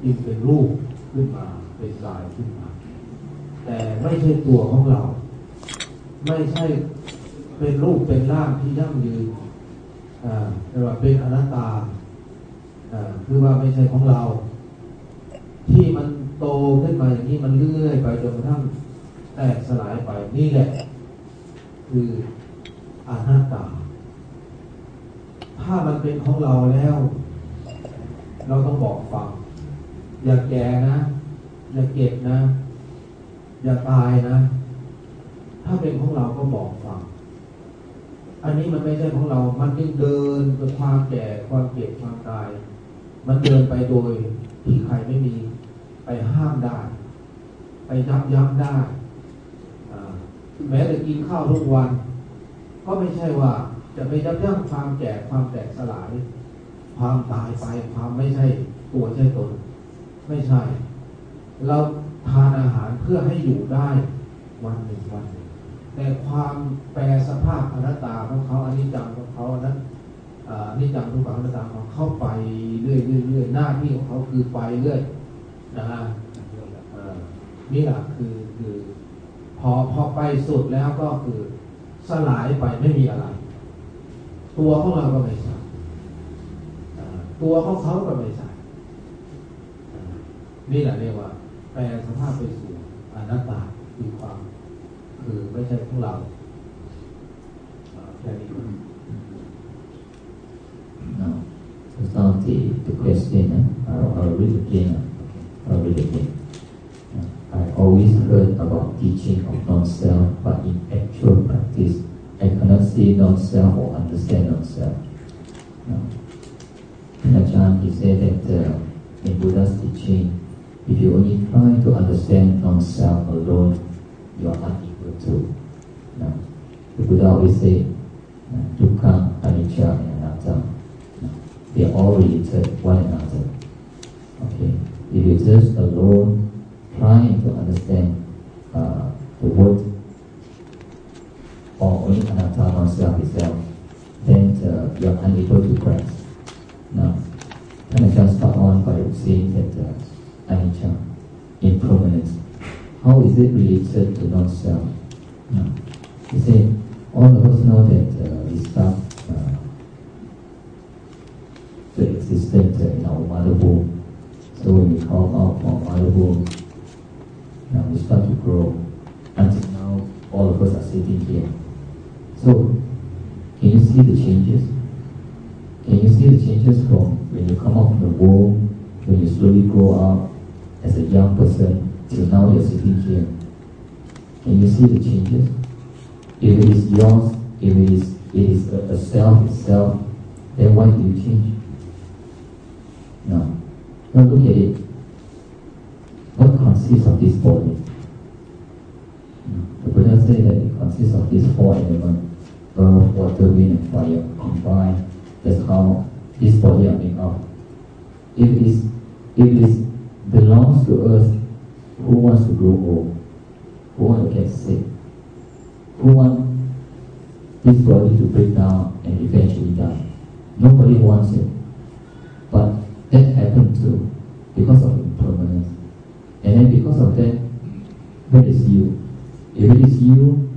จึงเป็นรูปขึ้นมาเป็นกายขึ้นมา แต่ไม่ใช่ตัวของเรา ไม่ใช่เป็นรูปเป็นร่างที่ยั่งยืนแต่ว่าเป็นอนัตตาคือว่าไม่ใช่ของเรา ที่มันโตขึ้นมาอย่างนี้มันเลื่อยไปจนกระทั่งแตกสลายไปนี่แหละ คือ อนัตตา ถ้ามันเป็นของเราแล้ว เราต้องบอกฟัง อย่าแก่นะ อย่าเก็บนะ อย่าตายนะ ถ้าเป็นของเราก็บอกฟัง อันนี้มันไม่ใช่ของเรา มันยังเดินไปความแก่ความเก็บความตาย มันเดินไปโดยที่ใครไม่มี ไปห้ามได้ ไปยับยั้งได้แม้แต่กินข้าวทุกวัน ก็ไม่ใช่ว่าจะไปยับยั้งความแก่ความแตกสลาย ความตายไปความไม่ใช่ตัวใช่ตน ไม่ใช่ เราทานอาหารเพื่อให้อยู่ได้วันหนึ่งวันหนึ่งแต่ความแปรสภาพอนัตตาของเขาอนนี้จังของเขานั้นอนี่จังทุกขังอนัตตาของเขาไปเรื่อยเรื่อยหน้าที่ของเขาคือไปเรื่อยนะฮะนี่แหละคือคือพอพอไปสุดแล้วก็คือ สลายไปไม่มีอะไร ตัวของเราก็ไม่ใช่ตัวของเขาก็ไม่ใช่นี่แหละเรียกว่า แปลสภาพไปสู่อนัตตาคือความ คือไม่ใช่ของเราแค่นี้ No. So now the, the question, I'll, I'll read again. I'll read again. I always heard about teaching of non-self, but in actual practice, I cannot see non-self or understand non-self. No. Ajahn, he said that uh, in Buddha's teaching, if you only try to understand non-self alone, you are unable to. No. The Buddha always say, dukkha, anicca, and anatta. No. They are all related one another. Okay. If you just alone trying to understand uh, the word or only anatta non-self itself, then uh, you are unable to grasp. Now, can I just start on by saying that uh, anicca, impermanence, how is it related to non-self? Now, you say, all of us know that uh, we start uh, the existence in our mother womb. So when we come out from mother womb, now we start to grow. Until now, all of us are sitting here. So, can you see the changes? Can you see the changes from when you come out from the womb, when you slowly grow up as a young person, till now you're sitting here? Can you see the changes? If it is yours, if it is, it is a, a self itself, then why do you change? No. Now look at it. What consists of this body? The Buddha said that it consists of these four elements, earth, water, wind, and fire combined. That's how this body are made of. if it is, if it is belongs to us, who wants to grow old? Who wants to get sick? Who wants this body to break down and eventually die? Nobody wants it. But that happened too, because of. Because of that, where is you? If it is you,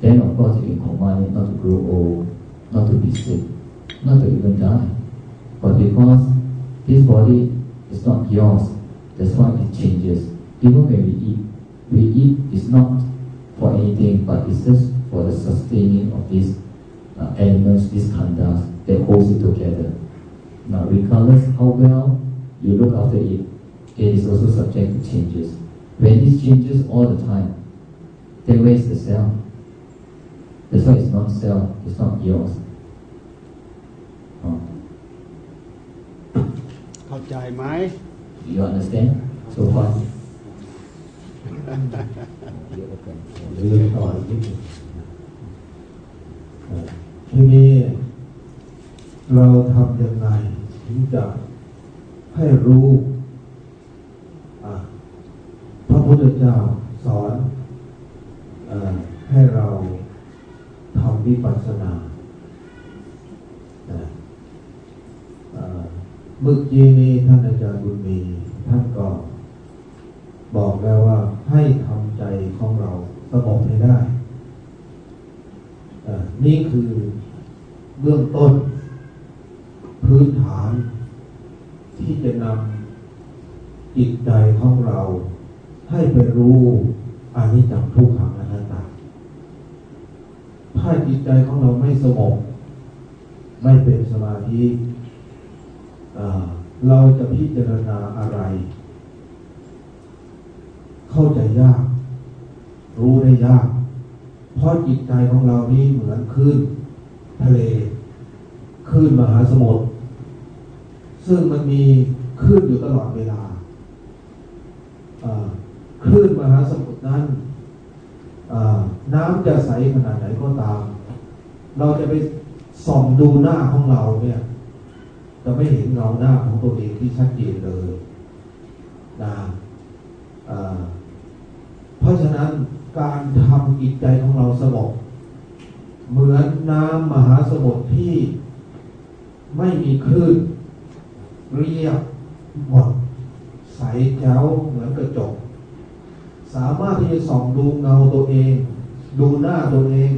then of course you can command it not to grow old, not to be sick, not to even die. But because this body is not yours, that's why it changes. Even when we eat, we eat is not for anything, but it's just for the sustaining of these uh, elements, these khandas that holds it together. Now, regardless how well you look after it is also subject to changes. When this changes all the time, then where is the cell? That's why it's not self, it's not yours. เข้าใจไหม You understand so far? เรียนต่ออีกนิดหนึ่งเอ่อทีนี้เราทำยังไงถึงจะให้รู้อ(laughs) ่ะ พระพุทธเจ้าสอนอให้เราทำวิปัสสนาเมื่อกี้นี้ท่านอาจารย์บุญมีท่านก็บอกแล้วว่าให้ทำใจของเราสงบให้ได้ นี่คือเบื้องต้น พื้นฐานที่จะนำจิตใจของเรา ให้ไปรู้อานิจจังทุกขังอนัตตา ถ้าจิตใจของเราไม่สงบไม่เป็นสมาธิเราจะพิจารณาอะไร เข้าใจยาก รู้ได้ยาก เพราะจิตใจของเรานี่เหมือนคลื่นทะเลคลื่นมหาสมุทรซึ่งมันมีคลื่นอยู่ตลอดเวลา คลื่นมหาสมุทรนั้นน้ำจะใสขนาดไหนก็ตาม เราจะไปส่องดูหน้าของเราเนี่ยจะไม่เห็นเงาหน้าของตัวเองที่ชัดเจนเลยนะเพราะฉะนั้นการทำจิตใจของเราสงบเหมือนน้ำมหาสมุทรที่ไม่มีคลื่นเรียบหมดใสแจ๋วเหมือนกระจก สามารถที่จะส่องดูเงาตัวเอง ดูหน้าตัวเอง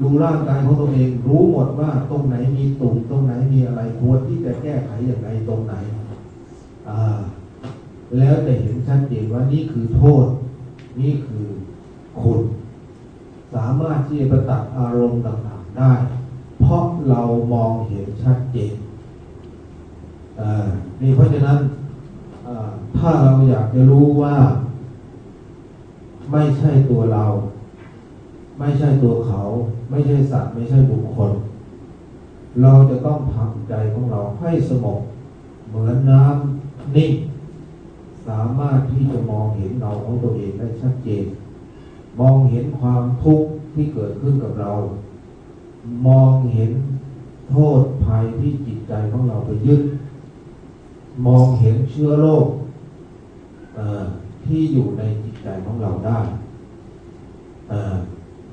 ดูร่างกายของตัวเอง รู้หมดว่าตรงไหนมีตุ่มตรงไหนมีอะไรควรที่จะแก้ไขอย่างไรตรงไหนอ่าแล้วจะเห็นชัดเจนว่านี่คือโทษ นี่คือคุณสามารถที่จะประตัดอารมณ์ต่างๆได้ เพราะเรามองเห็นชัดเจนอ่านี่เพราะฉะนั้นถ้าเราอยากจะรู้ว่า ไม่ใช่ตัวเรา ไม่ใช่ตัวเขา ไม่ใช่สัตว์ ไม่ใช่บุคคล เราจะต้องทำใจของเราให้สงบเหมือนน้ำนิ่ง สามารถที่จะมองเห็นเงาของตัวเองได้ชัดเจน มองเห็นความทุกข์ที่เกิดขึ้นกับเรา มองเห็นโทษภัยที่จิตใจของเราไปยึด มองเห็นเชื้อโรคที่อยู่ในจิต ใจของเราได้อ่อ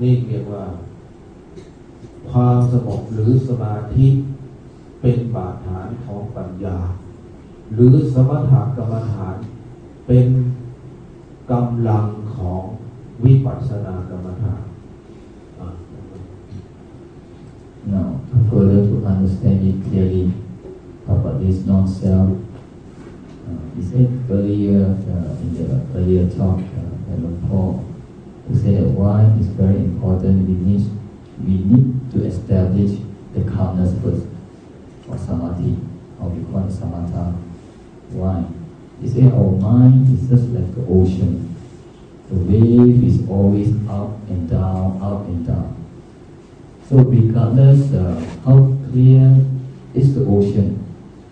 นี่เรียกว่า ความสงบหรือสมาธิเป็นบาดฐานของปัญญา หรือสมถกรรมฐานเป็นกำลังของวิปัสสนากรรมฐาน Now, further to understand it clearly about this non-self, uh, he said earlier uh, in the earlier talk, uh, that Paul, he said that why it's very important we need we need to establish the calmness first, or samadhi, or we call it samatha. Why? He said our mind is just like the ocean. The wave is always up and down, up and down. So regardless uh, how clear is the ocean,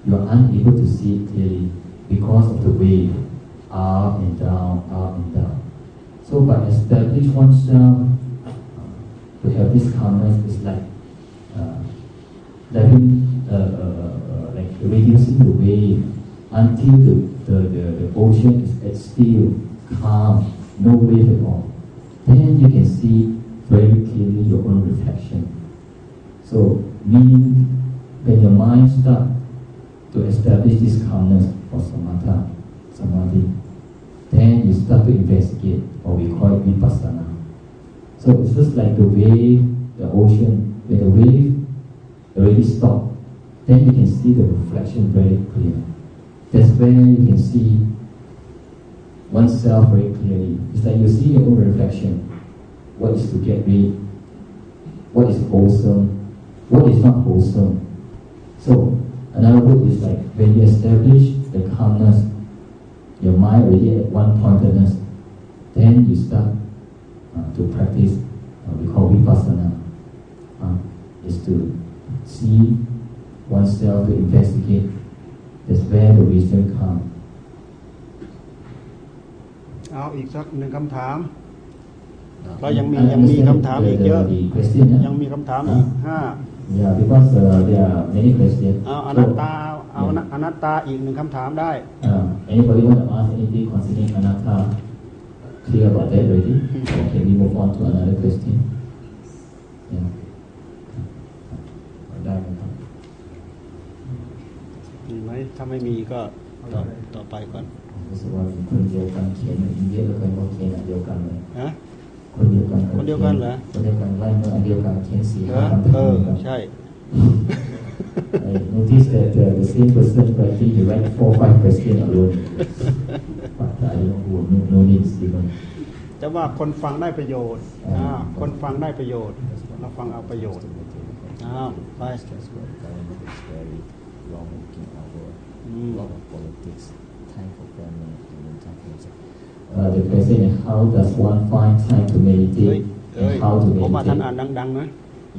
you are unable to see clearly because of the wave, up and down, up and down. So by establish oneself to have this calmness is like uh, letting uh, uh, uh, like reducing the wave until the, the, the, the ocean is at still, calm, no wave at all. Then you can see very clearly your own reflection. So, meaning when your mind starts to establish this calmness for samatha, samadhi, then you start to investigate, or we call it vipassana. So it's just like the wave, the ocean, when the wave already stopped, then you can see the reflection very clear. That's when you can see oneself very clearly. It's like you see your own reflection. What is to get rid? What is wholesome? What is not wholesome? So another word is like when you establish the calmness, your mind already at one pointedness, then you start uh, to practice uh, we call vipassana. Uh, is to see oneself to investigate. That's where the wisdom comes. เอาอีกสักหนึ่งคำถาม Uh, เรายังมี I ยังมี understand คำถามอีกเยอะ the, the question, huh? ยังมีคำถามอีกห้า Yeah, because uh, there are many questions. เอาอ So, นัตตา เอาอนัตอนัตตาอีกหนึ่งคำถามได้ uh, anybody want to ask anything concerning anatta? Clear about that already? or can we move on to another question? Yeah. ได้ไหมครับมีไหมถ้าไม่มีก็ต่อต่อไปก่อนรู้สึกว่าเป็นคนเดียวกันเขียนอินเดียแล้วก็เขียนอันเดียวกันเลยฮะ คนเดียวกันคนเดียวกันเหรอคนเดียวกันไล่เมื่ออันเดียวกันเขียนสีเหรห้าอคำเอถามอครับใช่ I noticed that uh, the same person writing he write four five questions alone but I don't know no, no needs even จะว่าคนฟังได้ประโยชน์อ่าอ่าคนฟังได้ประโยชน์ เราฟังเอาประโยชน์อ้าวไป Stress work government is very long working hour, Mm. lot of politics, uh, the question is how does one find time to เฮ้ย meditate เฮ้ย and how to ผมว่าท่าน meditate อ่านดังๆนะ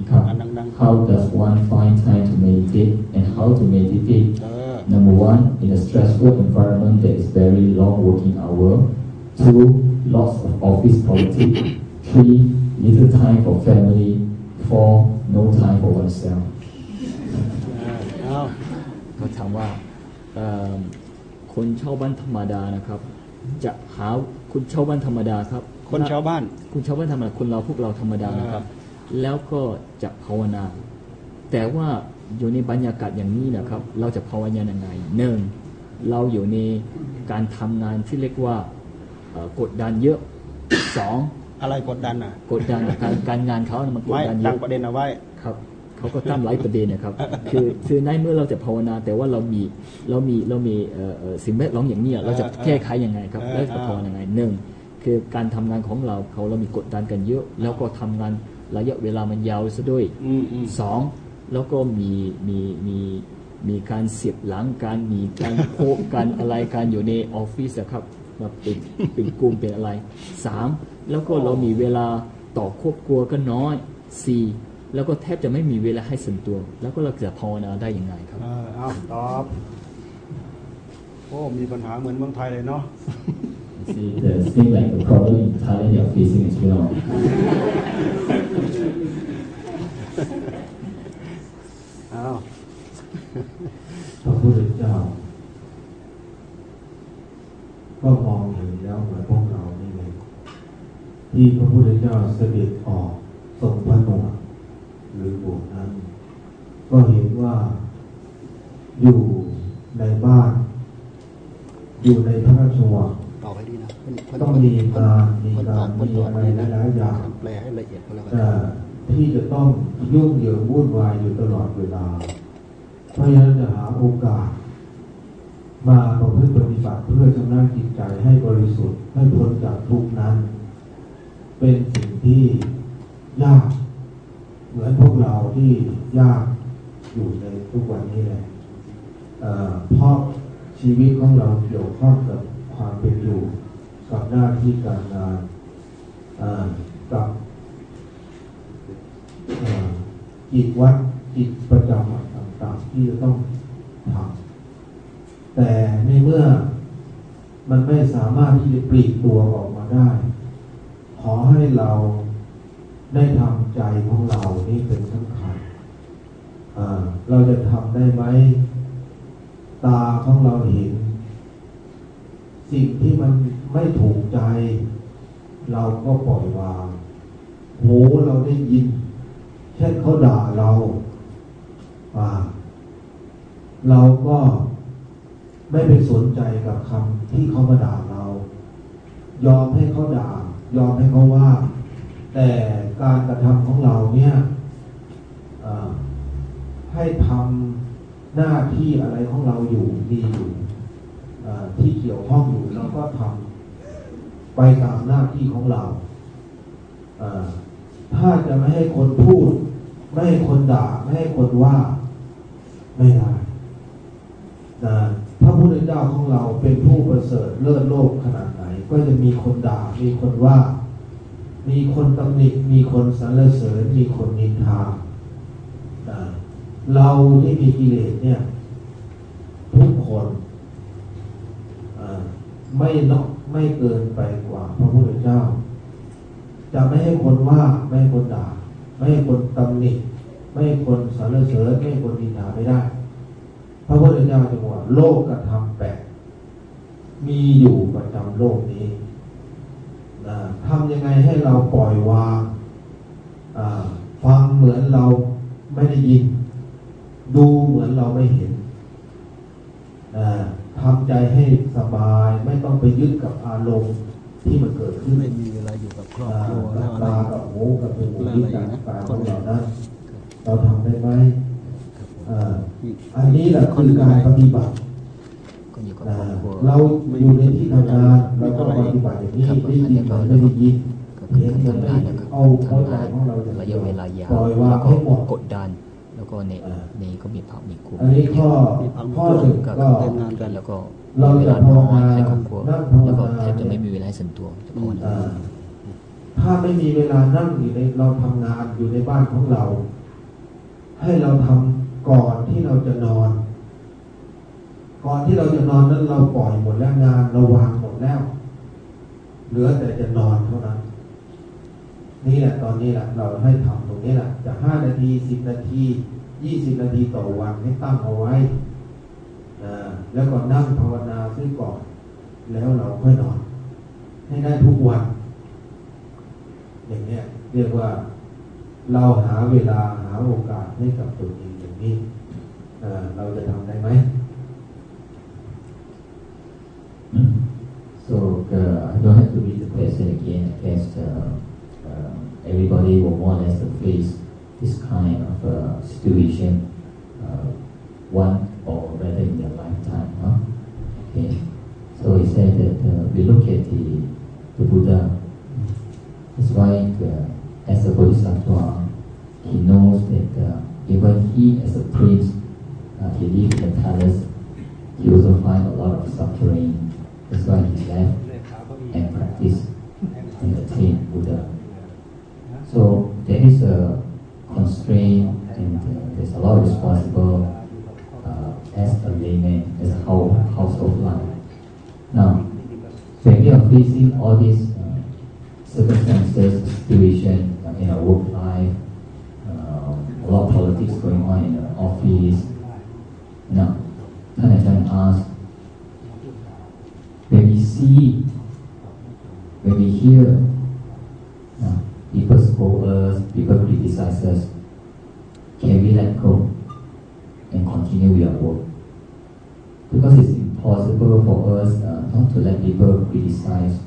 ครับ อ่านดังๆ how does one find time to meditate and how to meditate เออ Number one, in a stressful environment, there is very long working hour. Two, lots of office politics. (coughs) Three, little time for family. Four, no time for oneself. เอา เขาถามว่าเอ่อคนเช่าบ้านธรรมดานะครับ จะหาคุณเช่าบ้านธรรมดาครับ คนชาวบ้าน คุณชาวบ้านธรรมดาคนเราพวกเราธรรมดานะครับ แล้วก็จะภาวนา แต่ว่าอยู่ในบรรยากาศอย่างนี้นะครับ เราจะภาวนายังไงหนึ่งเราอยู่ในการทำงานที่เรียกว่าเอ่อกดดันเยอะสองอะไรกดดันอะ กดดันการการงานเขานะมันกดไว้ดันเยตั้งอะประเด็นเอาไว้ครับ เขาก็ตั้งหลายประเด็นนะครับ คือคือในเมื่อเราจะภาวนา แต่ว่าเรามีเรามีเรามีเอ่อเอ่อสิ่งแวดล้อมอย่างเนี้ยเราจะแก้ไขยังไงครับเออแล้วจะภาวนายังไงหนึ่งคือการทำงานของเราเขาเรามีกดดันกันเยอะ แล้วก็ทำงานระยะเวลามันยาวซะด้วยอืมอืมสองแล้วก็มีมีมีมีการเสียบหลังการมีการโคกันอะไรการอยู่ในออฟฟิศอะครับมาเป็นเป็นกลุ่มเป็นอะไรสามแล้วก็เรามีเวลาต่อครอบครัวก็น้อยสี่ แล้วก็แทบจะไม่มีเวลาให้ส่วนตัว แล้วก็เราจะภาวนาได้ยังไงครับเออเอาตอบโอ้มีปัญหาเหมือนเมืองไทยเลยเนาะ You see, the same like the problem in Thailand you are facing as well. เอาพระพุทธเจ้าก็มองเห็นแล้วเหมือนพวกเรานี่เองที่พระพุทธเจ้าเสด็จออกทรงพระนวด หรือบวชนั้น ก็เห็นว่าอยู่ในบ้าน อยู่ในพระราชวังตอบให้ดีนะเพิ่นเพิ่นต้องมีการมีเพิ่นกาตอรบเพิ่นมีตอบอะไรดีนะหลายๆอย่างแปลให้ละเอียดก็แล้วกันแต่ที่จะต้องยุ่งเหยิงวุ่นวายอยู่ตลอดเวลา เพราะฉะนั้นจะหาโอกาส มาประพฤติปฏิบัติเพื่อชำระจิตใจให้บริสุทธิ์ให้พ้นจากทุกข์นั้น เป็นสิ่งที่ยากเห มือนพวกเราที่ยากอยู่ในทุกวันนี้แหละเอ่อเพราะชีวิตของเราเกี่ยวข้องกับความเป็นอยู่กับหน้าที่การงานกับกิจวัตรกิจประจำต่างๆที่จะต้องทำแต่ในเมื่อมันไม่สามารถที่จะปลีกตัวออกมาได้ ขอให้เรา ได้ทำใจของเรานี่เป็นสำคัญอ่าเราจะทำได้ไหมตาของเราเห็น สิ่งที่มันไม่ถูกใจ เราก็ปล่อยวาง หูเราได้ยิน เช่นเขาด่าเราเราก็ไม่ไปสนใจกับคำที่เขามาด่าเรา ยอมให้เขาด่า ยอมให้เขาว่า แต่การกระทำของเราเนี่ยให้ทำหน้าที่อะไรของเราอยู่ดีอยู่ที่เกี่ยวข้องอยู่เราก็ทำไปตามหน้าที่ของเราถ้าจะไม่ให้คนพูด ไม่ให้คนด่า ไม่ให้คนว่าไม่ได้นะพระพุทธเจ้าของเราเป็นผู้ประเสริฐเลิศโลกขนาดไหน ก็จะมีคนด่ามีคนว่า มีคนตำหนิมีคนสรรเสริญมีคนนินทาเราที่มีกิเลสเนี่ย ทุกคนไม่นอกไม่เกินไปกว่าพระพุทธเจ้า จะไม่ให้คนว่าไม่ให้คนด่า ไม่ให้คนตำหนิไม่ให้คนสรรเสริญไม่ให้คนนินทาไม่ได้ พระพุทธเจ้าจะบอกว่าโลกกระทำแปดมีอยู่ประจำโลกนี้ ทำยังไงให้เราปล่อยวางฟังเหมือนเราไม่ได้ยิน ดูเหมือนเราไม่เห็นทำใจให้สบายไม่ต้องไปยึดกับอารมณ์ที่มันเกิดขึ้นไม่มีเวลาอยู่กับครอบครัวแล้วตากับหูกับหูยึดกับกายของเรานั้นเราทำได้ไหมอันนี้แหละคือการปฏิบัติ เราอยู่ในที่ทำงานเราก็ปฏิบัติอย่างนี้ได้ยินไม่ได้ยินเห็นมันไม่เอาเข้าใจของเราระยะเวลายาวปล่อยวางให้หมดกดดันแล้วก็ในในก็มีผักมีคุอันนี้ข้อข้อหนึ่งก็เต็มงานกันแล้วก็เราจะภาวนาให้ครอบครัวแล้วก็แทบจะไม่มีเวลาส่วนตัวจะภาวนาถ้าไม่มีเวลานั่งอยู่ในเราทำงานอยู่ในบ้านของเรา ให้เราทำก่อนที่เราจะนอน ก่อนที่เราจะนอนนั้นเราปล่อยหมดแล้วงานเราวางหมดแล้ว เหลือแต่จะนอนเท่านั้น นี่แหละตอนนี้แหละเราให้ทำตรงนี้แหละจะห้านาทีสิบนาทียี่สิบนาทีต่อวันให้ตั้งเอาไว้นะแล้วก็นั่งภาวนาซึ่งก่อน แล้วเราค่อยนอน ให้ได้ทุกวัน อย่างนี้เรียกว่าเราหาเวลาหาโอกาสให้กับตัวเอย่างนี้เราจะทำได้ไหม so uh, I don't have to read the question again I guess uh, uh, everybody will more or less face this kind of uh, situation uh, one or rather in their lifetime huh? okay so he said that uh, we look at the, the Buddha like uh, as a bodhisattva he knows that even he as a prince, he lived in the palace, he also find a lot of suffering. That's why he left and practiced and attained Buddha. So there is a constraint and uh, there's a lot of responsible uh, as a layman, as a whole household life. Now, when we are facing all these uh, circumstances, situation uh, in our work life, a lot of politics going on in the office. Now, Tan Ajahn asked, when we see, when we hear uh, people scold us, people criticize us, can we let go and continue with our work? Because it's impossible for us uh, not to let people criticize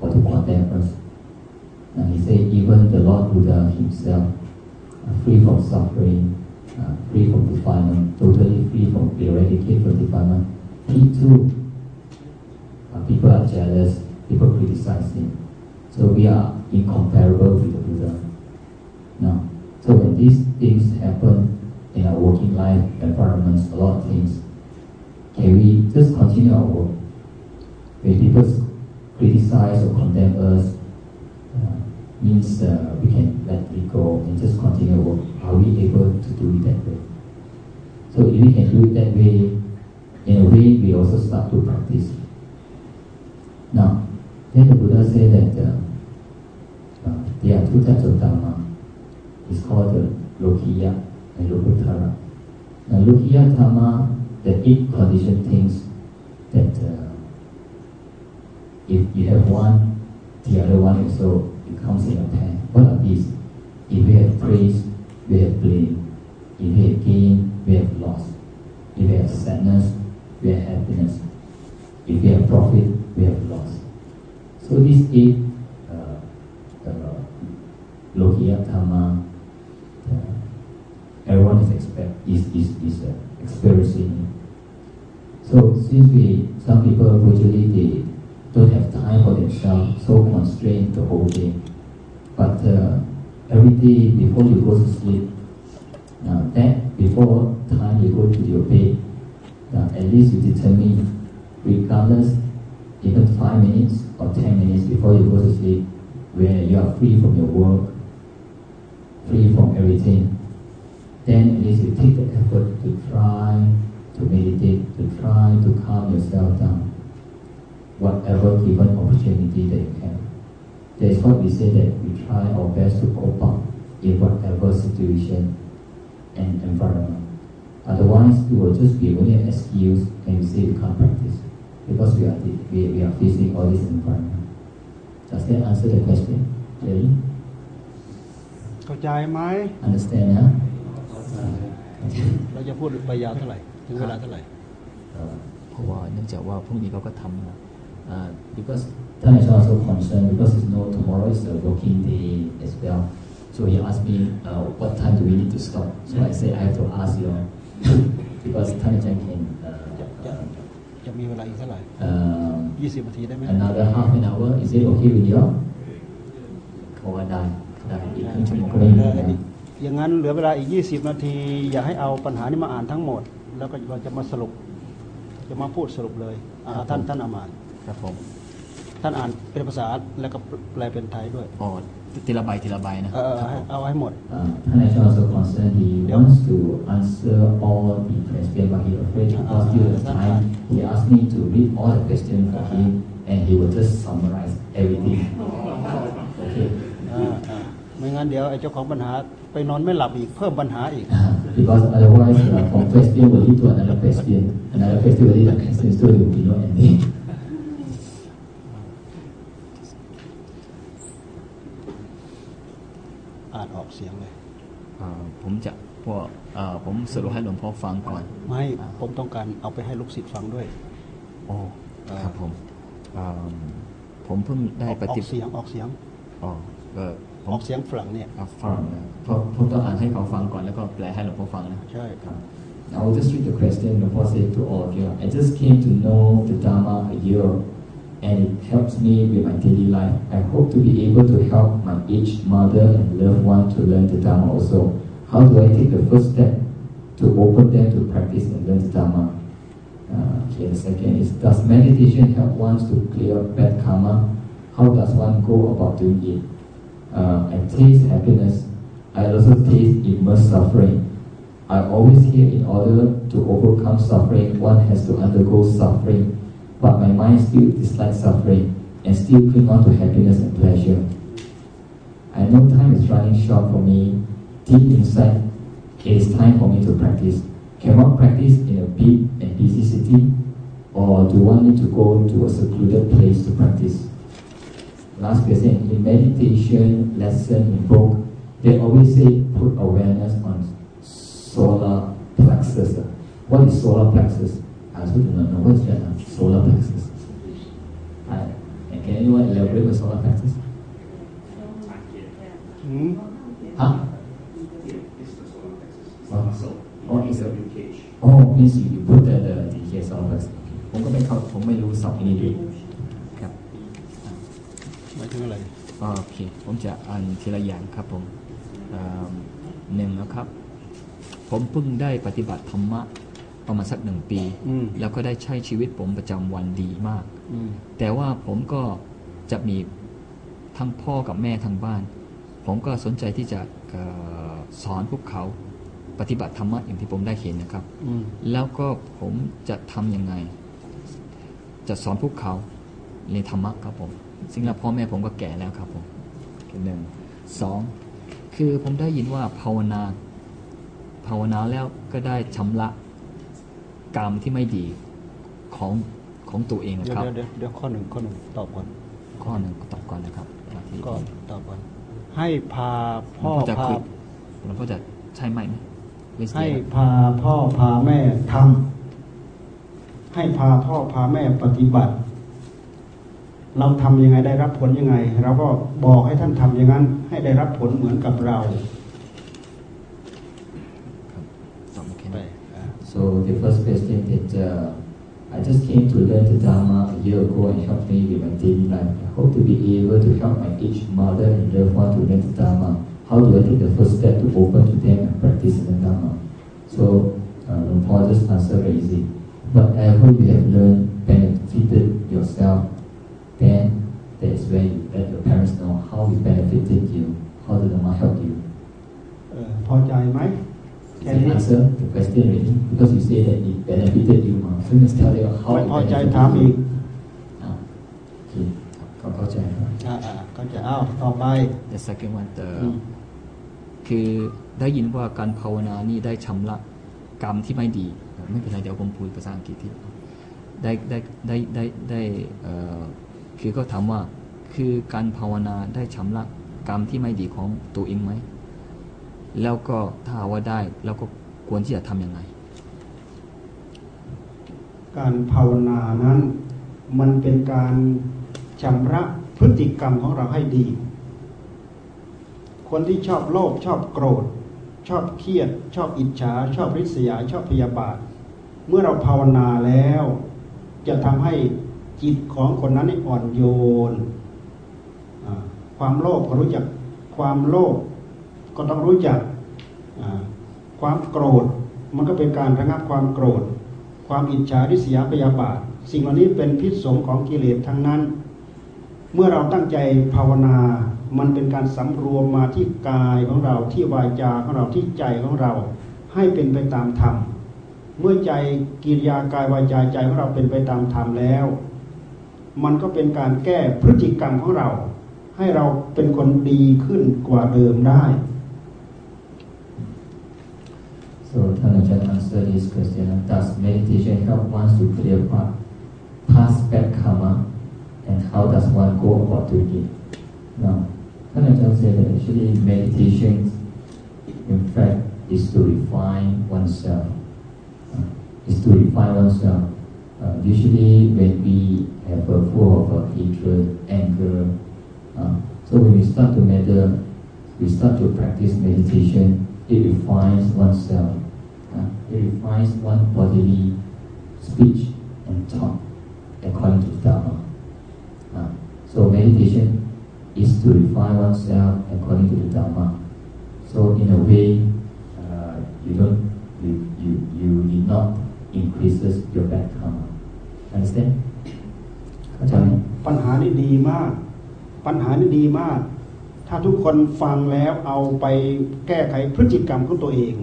or to condemn us. And he said even the Lord Buddha himself free from suffering, uh, free from defilement, totally free from eradicate from defilement. He too, uh, people are jealous, people criticize him. So we are incomparable with the Buddha. Now, so when these things happen in our working life environments, a lot of things, can we just continue our work? When people criticize or condemn us, means uh, we can let it go and just continue work. Are we able to do it that way? So if we can do it that way, in a way we also start to practice. Now, then the Buddha said that uh, uh, there are two types of Dhamma. It's called the Lokiya and Lokuttara. Now, Lokiya Dhamma that each condition thinks that uh, if you have one, the other one also becomes in a pair. What are these? If we have praise, we have blame. If we have gain, we have loss. If we have sadness, we have happiness. If we have profit, we have loss. So this is uh, uh, Lokiya Dhamma, uh, everyone is expect is is, is uh, experiencing. So since we some people usually they don't have time for themselves, so constrained the whole day. But uh, every day before you go to sleep, uh, that before time you go to your bed, uh, at least you determine, regardless, even five minutes or ten minutes before you go to sleep, where you are free from your work, free from everything, then at least you take the effort to try to meditate, to try to calm yourself down, whatever given opportunity that you have. That is what we say that we try our best to cope up in whatever situation and environment. Otherwise, it will just be only an excuse and we say we can't practice because we are we, we are facing all this environment. Does that answer the question, Jerry? เข้าใจไหม Understand, huh? เราจะพูดไปยาวเท่าไหร่ ถึงเวลาเท่าไหร่ เพราะว่าเนื่องจากว่าพรุ่งนี้เขาก็ทำนะอ่า Because Tan is also concerned because you know tomorrow is a working day as well. So he asked me uh, what time do we need to stop. So I say I have to ask you (laughs) because Tan can จะ uh, จะ มีเวลาอีกเท่าไหร่ um, 20นาทีได้ไหม another half an hour. Is it okay with you? เขาว่าได้ได้อีกครึ่งชั่วโมงก็ไม่มีปัญหาอย่างนั้นเหลือเวลาอีก 20 นาที อย่าให้เอาปัญหานี้มาอ่านทั้งหมด แล้วก็เราจะมาสรุป จะมาพูดสรุปเลยอ่าท่านท่านอามาตย์ครับผมท่านอ่านเป็นภาษาแล้วก็แปลเป็นไทยด้วยอ๋อ ทีละใบทีละใบนะเออเออให้เอาให้หมด Uh, Tan is also concerned. He wants to answer all the questions, but he afraid because due to the time, he asked me to read all the questions for him, and he will just summarize everything. Okay. อ่าอ่าไม่งั้นเดี๋ยวไอ้เจ้าของปัญหาไปนอนไม่หลับอีกเพิ่มปัญหาอีก Uh, because otherwise, uh, from question will lead to another question, another question will lead to another question, so there will be no ending. อ่านออก เสียงเลยอ่าผมจะพวกอ่าผมสรุปให้หลวงพ่อฟังก่อน ไม่ผมต้องการเอาไปให้ลูกศิษย์ฟังด้วยโอ้ครับผมอ่าผมเพิ่งได้ออกปออฏิกเสียงออกเสียงอ๋อเออผอมอกเสียงฝรั่งเนี่ยเอาฟังนะเพราะผมต้องอ่านให้เขาฟังก่อนแล้วก็แปลให้หลวงพ่อฟังนะใช่ครับ I will just read the question before say to all of you. I just came to know the Dharma a year and it helps me with my daily life. I hope to be able to help my aged mother and loved one to learn the Dharma also. How do I take the first step to open them to practice and learn the Dharma? Uh, okay, the second is Does meditation help one to clear bad karma? How does one go about doing it? Uh, I taste happiness. I also taste immense suffering. I always hear in order to overcome suffering, one has to undergo suffering, but my mind still dislikes suffering and still cling on to happiness and pleasure. I know time is running short for me. Deep inside, it is time for me to practice. Can one practice in a big and busy city, or do one need to go to a secluded place to practice? Last question, in meditation lesson in book, they always say put awareness on solar plexus. What is solar plexus? I also do not know what is that. Uh, Solar plexus. I, and can anyone elaborate what solar plexus? อืม Huh? Oh, oh, it's a Oh, means you, you put the, the, the here solar plexus. ผมก็ไม่เข้าผมไม่รู้ศัพท์นี้ด้วยครับหมายถึงอะไรโอเค ผมจะอ่านทีละอย่างครับผมอ่าหนึ่งนะครับ ผมเพิ่งได้ปฏิบัติธรรมะ ประมาณสักหนึ่งปีอืมแล้วก็ได้ใช้ชีวิตผมประจำวันดีมากอืมแต่ว่าผมก็จะมีทั้งพ่อกับแม่ทางบ้าน ผมก็สนใจที่จะเอ่อสอนพวกเขาปฏิบัติธรรมะอย่างที่ผมได้เห็นนะครับอืมแล้วก็ผมจะทำยังไง จะสอนพวกเขาในธรรมะครับผมซึ่งแล้วพ่อแม่ผมก็แก่แล้วครับผมคือหนึ่งสองคือผมได้ยินว่าภาวนา ภาวนาแล้วก็ได้ชำระ กรรมที่ไม่ดีของของตัวเองนะเดี๋ยวครับ เดี๋ยวเดี๋ยวข้อหนึ่งข้อหนึ่งตอบก่อน ข้อหนึ่งตอบก่อนนะครับที่ก็ตอบก่อน ให้พาหลพ่วองพ่อจะพาคุยหลวงพ่อจะใช่ไหมไหมไม่ใช่ให้พาพ่อพาแม่ทำให้พาพ่อพาแม่ปฏิบัติ เราทำยังไงได้รับผลยังไง เราก็บอกให้ท่านทำอย่างนั้น ให้ได้รับผลเหมือนกับเรา So the first question that uh, I just came to learn the Dharma a year ago and help me with my daily life. I hope to be able to help my aged mother and loved one to learn the Dharma. How do I take the first step to open to them and practice the Dharma? So uh, Long Paul just answer very easy. Whatever you have learned benefited yourself, then that is where you let your parents know how it benefited you, how the Dharma helped you. เออพอใจไหม Is แค่ that นี้ answer the question already? Because you say that it benefited you, ma. so just tell them how ไม่ it พอใจ benefited ถามอีก you. Ah, okay. เข้าเข้าใจครับอ่าอ่าก็จะอ้าวต่อไป The second one the อืมคือได้ยินว่าการภาวนานี่ได้ชำระกรรมที่ไม่ดีเอ่อไม่เป็นไรเดี๋ยวผมพูดภาษาอังกฤษที่ได้ได้ได้ได้ได้เอ่อคือก็ถามว่าคือการภาวนาได้ชำระกรรมที่ไม่ดีของตัวเองไหม แล้วก็ถ้าว่าได้แล้วก็ควรที่จะทำยังไง การภาวนานั้น มันเป็นการชำระพฤติกรรมของเราให้ดี คนที่ชอบโลภชอบโกรธ ชอบเครียด ชอบอิจฉา ชอบริษยา ชอบพยาบาท เมื่อเราภาวนาแล้ว จะทำให้จิตของคนนั้นอ่อนโยน ความโลภก็รู้จักความโลภ ก็ต้องรู้จักความโกรธ มันก็เป็นการระงับความโกรธ ความอิจฉาริษยาพยาบาท สิ่งเหล่านี้เป็นพิษสงของกิเลสทั้งนั้น เมื่อเราตั้งใจภาวนา มันเป็นการสำรวมมาที่กายของเราที่วาจาของเราที่ใจของเรา ให้เป็นไปตามธรรมเมื่อใจกิริยากายวาจาใจของเราเป็นไปตามธรรมแล้ว มันก็เป็นการแก้พฤติกรรมของเรา ให้เราเป็นคนดีขึ้นกว่าเดิมได้ So Thanajan answer this question. Does meditation help one to clear pa- past bad karma and how does one go about doing it? Now, Thanajan said that actually meditation in fact is to refine oneself. Uh, is to refine oneself. Uh, usually when we have a full of uh, hatred, anger, uh, so when we start to meditate, we start to practice meditation, it refines oneself. Uh, it refines one bodily speech and thought according to Dharma. Uh, so meditation is to refine oneself according to the Dharma. So in a way, uh, you don't, you, you, you did not increases your bad karma. Understand? เข้าใจไหมปัญหานี่ดีมาก ปัญหานี่ดีมาก ถ้าทุกคนฟังแล้วเอาไปแก้ไขพฤติกรรมของตัวเอง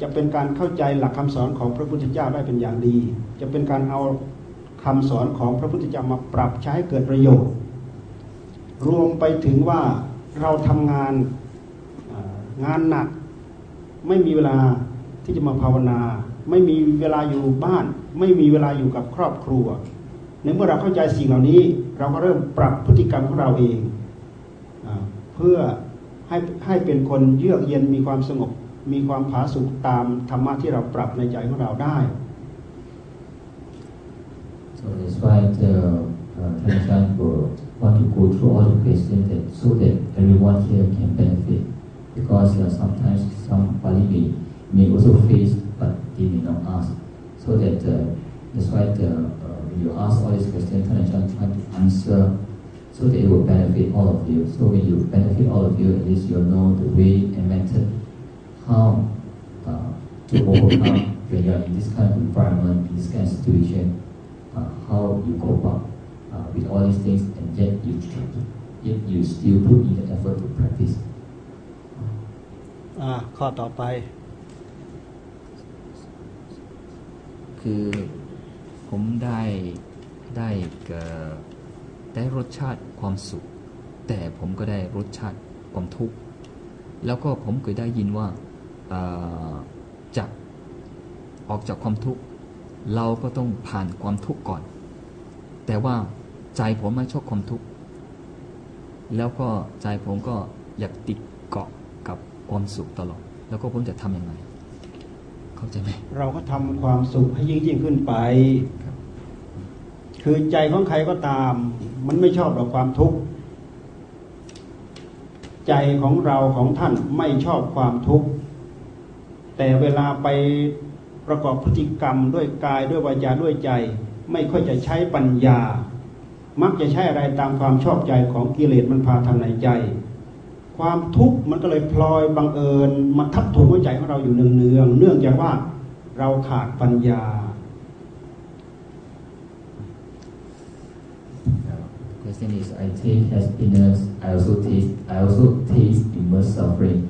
จะเป็นการเข้าใจหลักคำสอนของพระพุทธเจ้าได้เป็นอย่างดี จะเป็นการเอาคำสอนของพระพุทธเจ้ามาปรับใช้ให้เกิดประโยชน์ รวมไปถึงว่าเราทำงานงานหนัก ไม่มีเวลาที่จะมาภาวนา ไม่มีเวลาอยู่บ้าน ไม่มีเวลาอยู่กับครอบครัวในเมื่อเราเข้าใจสิ่งเหล่านี้ เราก็เริ่มปรับพฤติกรรมของเราเองอเพื่อให้ให้เป็นคนเยือกเย็นมีความสงบ มีความผาสุกตามธรรมะที่เราปรับในใจของเราได้ So that's why the uh, Tanachan will want to go through all the questions that, so that everyone here can benefit. Because uh, sometimes somebody may, may also face, but they may not ask. So that uh, that's why the, uh, when you ask all these questions, Tanzan try to answer so that it will benefit all of you. So when you benefit all of you, at least you'll know the way and method how uh, to overcome when you're in this kind of environment, in this kind of situation, uh, how you cope up uh, with all these things, and yet you yet you still put in the effort to practice. อ่าข้อต่อไป คือผมได้ได้เอ่อได้รสชาติความสุข แต่ผมก็ได้รสชาติความทุกข์ แล้วก็ผมเคยได้ยินว่าเอ่อ จากออกจากความทุกข์เราก็ต้องผ่านความทุกข์ก่อน แต่ว่าใจผมไม่ชอบความทุกข์แล้วก็ใจผมก็อยากติดเกาะกับความสุขตลอด แล้วก็ผมจะทำยังไง เข้าใจไหมเราก็ทำความสุขให้ยิ่งยิ่งขึ้นไปคือใจของใครก็ตาม มันไม่ชอบดอกความทุกข์ใจของเราของท่านไม่ชอบความทุกข์ แต่เวลาไปประกอบพฤติกรรมด้วยกายด้วยวาจาด้วยใจ ไม่ค่อยจะใช้ปัญญา มักจะใช้อะไรตามความชอบใจของกิเลสมันพาทำในใจ ความทุกข์มันก็เลยพลอยบังเอิญมาทับถมหัวใจของเราอยู่เนืองเนืองๆเนื่องจากว่าเราขาดปัญญา Question is, I take happiness, I also taste, I also taste immense suffering.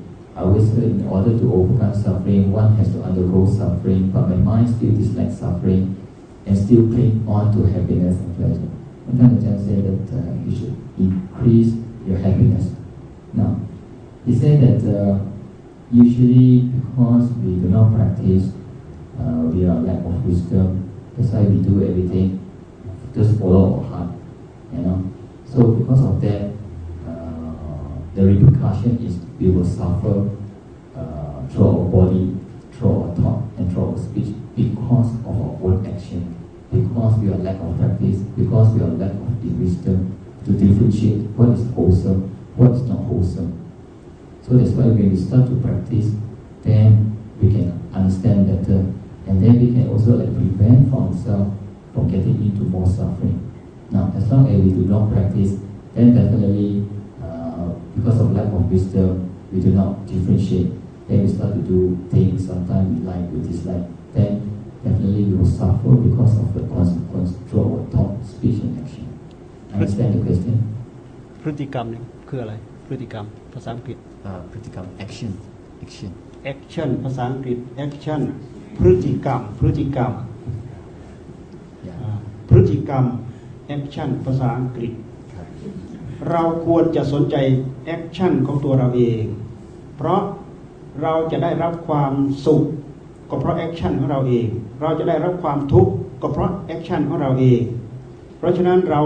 Always in order to overcome suffering, one has to undergo suffering, but my mind still dislikes suffering and still cling on to happiness and pleasure. One time the Chan said that uh, you should increase your happiness. Now, he said that uh, usually because we do not practice, uh, we are lack of wisdom. That's why we do everything, just follow our heart, you know. So because of that, uh, the repercussion is we will suffer uh, through our body, through our thought, and through our speech because of our own action, because we are lack of practice, because we are lack of the wisdom to differentiate what is wholesome, what is not wholesome. So that's why when we start to practice, then we can understand better, and then we can also like prevent for ourselves from getting into more suffering. Now, as long as we do not practice, then definitely, because of lack of wisdom, we do not differentiate. Then we start to do things sometimes we like, we dislike. Then definitely we will suffer because of the consequence through our thought, speech, and action. Understand the question? พฤติกรรมเนี่ยคืออะไร พฤติกรรมภาษาอังกฤษ uh, พฤติกรรม action action action ภาษาอังกฤษ action พฤติกรรม พฤติกรรม yeah อ่าพฤติกรรม action ภาษาอังกฤษครับ เราควรจะสนใจ action ของตัวเราเอง เพราะเราจะได้รับความสุขก็เพราะ action ของเราเอง เราจะได้รับความทุกข์ก็เพราะแอคชั่นของเราเอง เพราะฉะนั้นเรา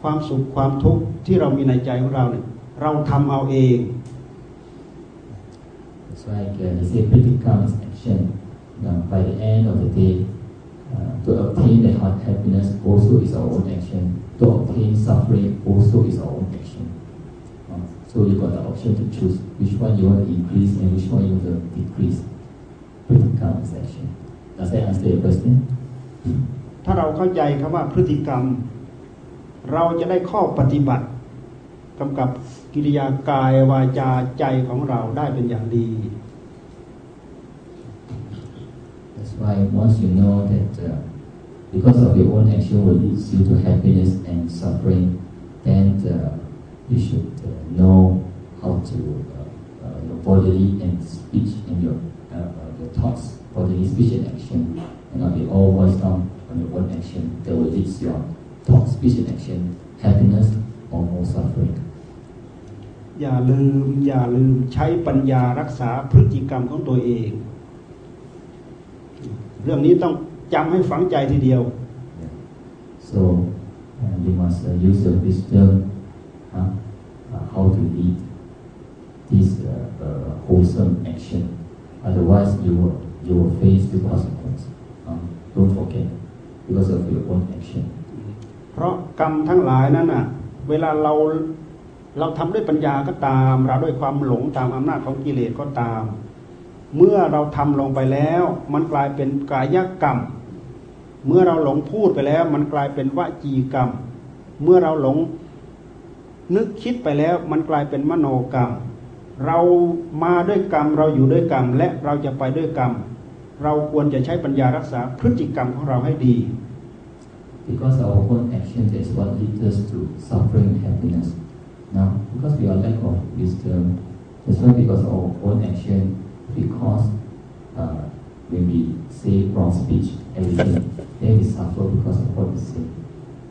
ความสุขความทุกข์ที่เรามีในใจของเราเนี่ยเราทำเอาเอง That's why uh, they say practicum is action. Now, by the end of the day, uh, to obtain the heart happiness also is our own action. To obtain suffering also is our own action. Uh, so you got the option to choose which one you want to increase and which one you want to decrease. Practicum is action. Does that answer your question? ถ้าเราเข้าใจคำว่าพฤติกรรม เราจะได้ข้อปฏิบัติกำกับกิริยากายวาจาใจของเราได้เป็นอย่างดี That's why once you know that uh, because of your own action will lead you to happiness and suffering, then uh, you should uh, know how to uh, uh, your bodily and speech and your uh, uh, your thoughts, bodily speech and action, and not be all voiced down on your own action that will lead your thought, speech and action, happiness or more suffering. อย่าลืมอย่าลืมใช้ปัญญารักษาพฤติกรรมของตัวเอง เรื่องนี้ต้อง จำให้ฝังใจทีเดียว So uh, you must uh, use your wisdom uh, uh, how to lead this uh, uh, wholesome action. Otherwise, you will you will face the consequence. Uh, don't forget because of your own action. เพราะกรรมทั้งหลายนั้นน่ะเวลาเราเราทำด้วยปัญญาก็ตามเราด้วยความหลงตามอำนาจของกิเลสก็ตาม เมื่อเราทำลงไปแล้ว มันกลายเป็นกายกรรม เมื่อเราหลงพูดไปแล้ว มันกลายเป็นวจีกรรม เมื่อเราหลงนึกคิดไปแล้ว มันกลายเป็นมโนกรรม เรามาด้วยกรรม เราอยู่ด้วยกรรม และเราจะไปด้วยกรรม เราควรจะใช้ปัญญารักษาพฤติกรรมของเราให้ดี Because our own action is what leads us to suffering and happiness. Now, because we are lack of wisdom, that's why because of our own action, because uh, when we say wrong speech, everything, They suffer because of what we say.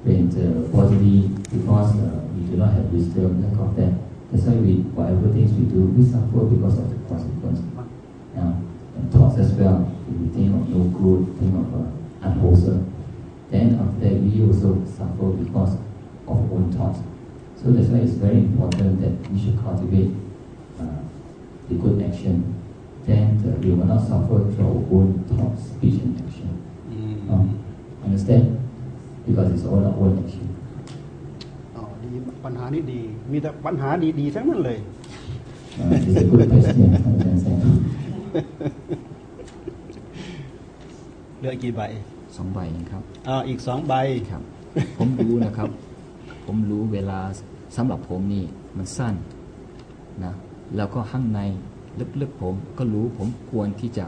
And uh, because uh, we do not have wisdom, lack of that. That's why we, whatever things we do, we suffer because of the consequence. Now, and thoughts as well. If we think of no good, think of uh, unwholesome. Then after that, we also suffer because of our own thoughts. So that's why it's very important that we should cultivate uh, the good action. Then uh, we will not suffer through our own thoughts, speech, and action. Mm. Um, understand? Because it's all our own action. อ๋อดีปัญหานี้ดี มีแต่ปัญหาดีๆทั้งนั้นเลย Uh, it's a good question. understand? เหลือกี่ใบสองใบเองครับ อ่าอีกสองใบ ครับ ผมรู้นะครับ ผมรู้เวลาสำหรับผมนี่มันสั้นนะแล้วก็ข้างในลึกๆผมก็รู้ผมควรที่จะ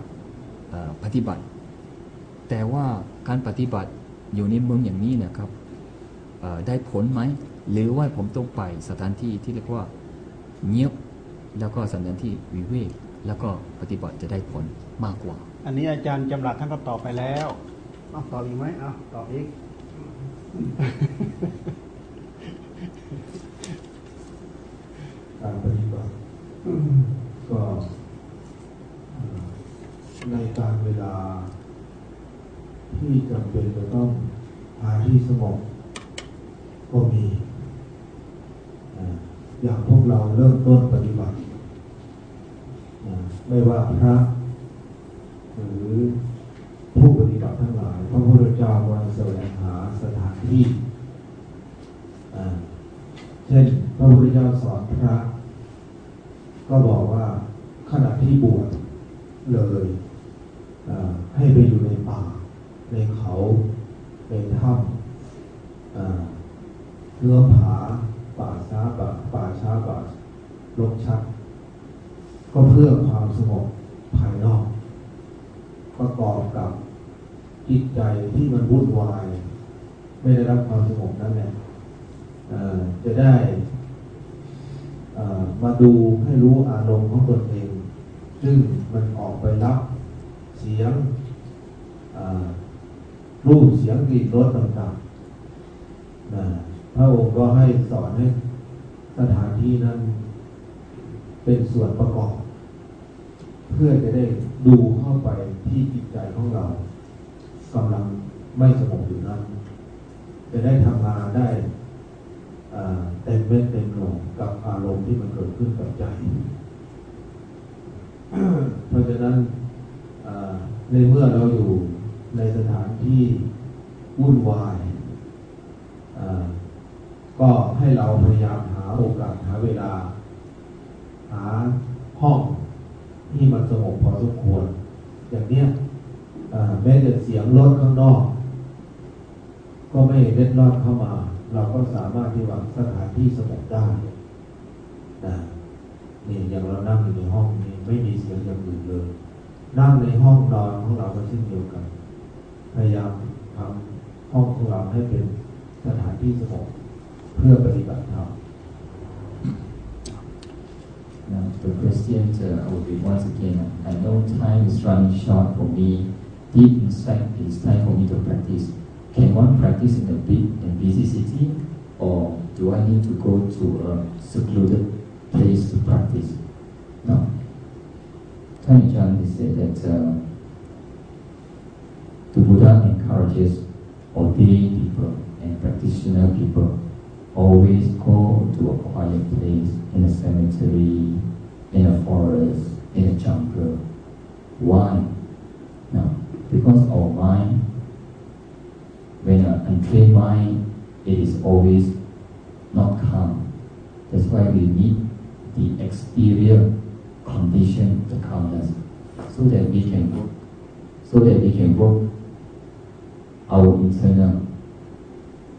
เอ่อปฏิบัติ แต่ว่าการปฏิบัติอยู่ในเมืองอย่างนี้นะครับเอ่อได้ผลไหม หรือว่าผมต้องไปสถานที่ที่เรียกว่าเงียบแล้วก็สถานที่วิเวกแล้วก็ปฏิบัติจะได้ผลมากกว่า อันนี้อาจารย์จำหลัดท่านก็ตอบไปแล้วเอาตอบอีกไหมเอาตอบอีก การปฏิบัติก็เอ่อในการเวลา ที่จำเป็นจะต้องหาที่สงบก็มีอย่างพวกเราเริ่มต้นปฏิบัติ ไม่ว่าพระ หรือผู้ปฏิบัติทั้งหลายพระพุทธเจ้าวันแสวงหาสถานที่เช่นพระพุทธเจ้าสอนพระ ก็บอกว่าขณะที่บวชเลยให้ไปอยู่ในป่า ในเขาในถ้ำเนื้อผาป่าช้าป่าป่าช้าป่าลกชัด ก็เพื่อความสงบภายนอก ประกอบกับจิตใจที่มันวุ่นวาย ไม่ได้รับความสงบนั่นแหละจะได้มาดูให้รู้อารมณ์ของตนเอง ซึ่งมันออกไปรับเสียง รูปเสียงกลิ่นรสต่างๆนะพระองค์ก็ให้สอนให้สถานที่นั้น เป็นส่วนประกอบ เพื่อจะได้ดูเข้าไปที่จิตใจของเรากำลังไม่สงบอยู่นั้น จะได้ทำงานได้เต็มเม็ดเต็มหน่วยกับอารมณ์ที่มันเกิดขึ้นกับใจ เพราะฉะนั้นในเมื่อเราอยู่ ในสถานที่วุ่นวาย ก็ให้เราพยายามหาโอกาสหาเวลา หาห้องที่มันสงบพอสมควร อย่างเนี้ยแม้แต่เสียงรถข้างนอก ก็ไม่เล็ดลอดเข้ามา เราก็สามารถที่ว่าสถานที่สงบได้นะนี่อย่างเรานั่งอยู่ในห้องนี้ไม่มีเสียงอย่างอื่นเลย นั่งในห้องนอนของเราก็เช่นเดียวกัน พยายามทำห้องของเราให้เป็นสถานที่สงบเพื่อปฏิบัติธรรม Now, the questions uh, will be once again. I know time is running short for me. Deep inside, it's time for me to practice. Can one practice in a big and busy city, or do I need to go to a secluded place to practice? Now, Tony Chan has said that uh, the Buddha encourages ordained people and practitioner people always go to a quiet place in a cemetery, in a forest, in a jungle. Why? Now, because our mind, when an untrained mind, it is always not calm. That's why we need the exterior condition to calm us, so that we can work, so that we can work our internal.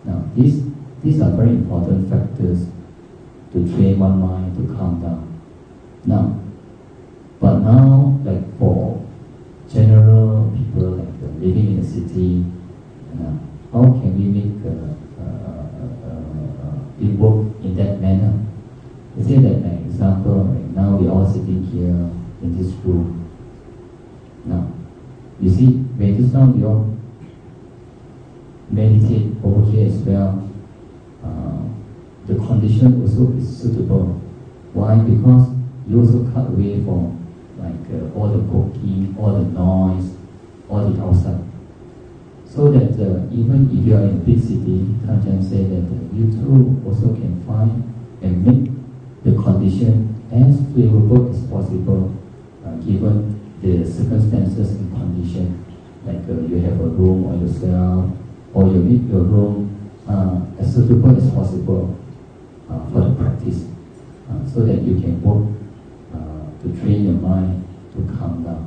Now, these these are very important factors to train one mind to calm down. Now, but now, like for general people like uh, living in the city, uh, how can we make uh, uh, uh, uh, it work in that manner? Let's say that, like example, like now we all sitting here in this room. Now, you see, when just now we all meditate over here as well, uh, the condition also is suitable. Why? Because you also cut away from like uh, all the cooking, all the noise, all the outside. So that uh, even if you are in big city, Tanjan said that uh, you too also can find and make the condition as favorable as possible uh, given the circumstances and condition. Like uh, you have a room or yourself, or you make your room uh, as suitable as possible uh, for the practice, uh, so that you can work uh, to train your mind to calm down.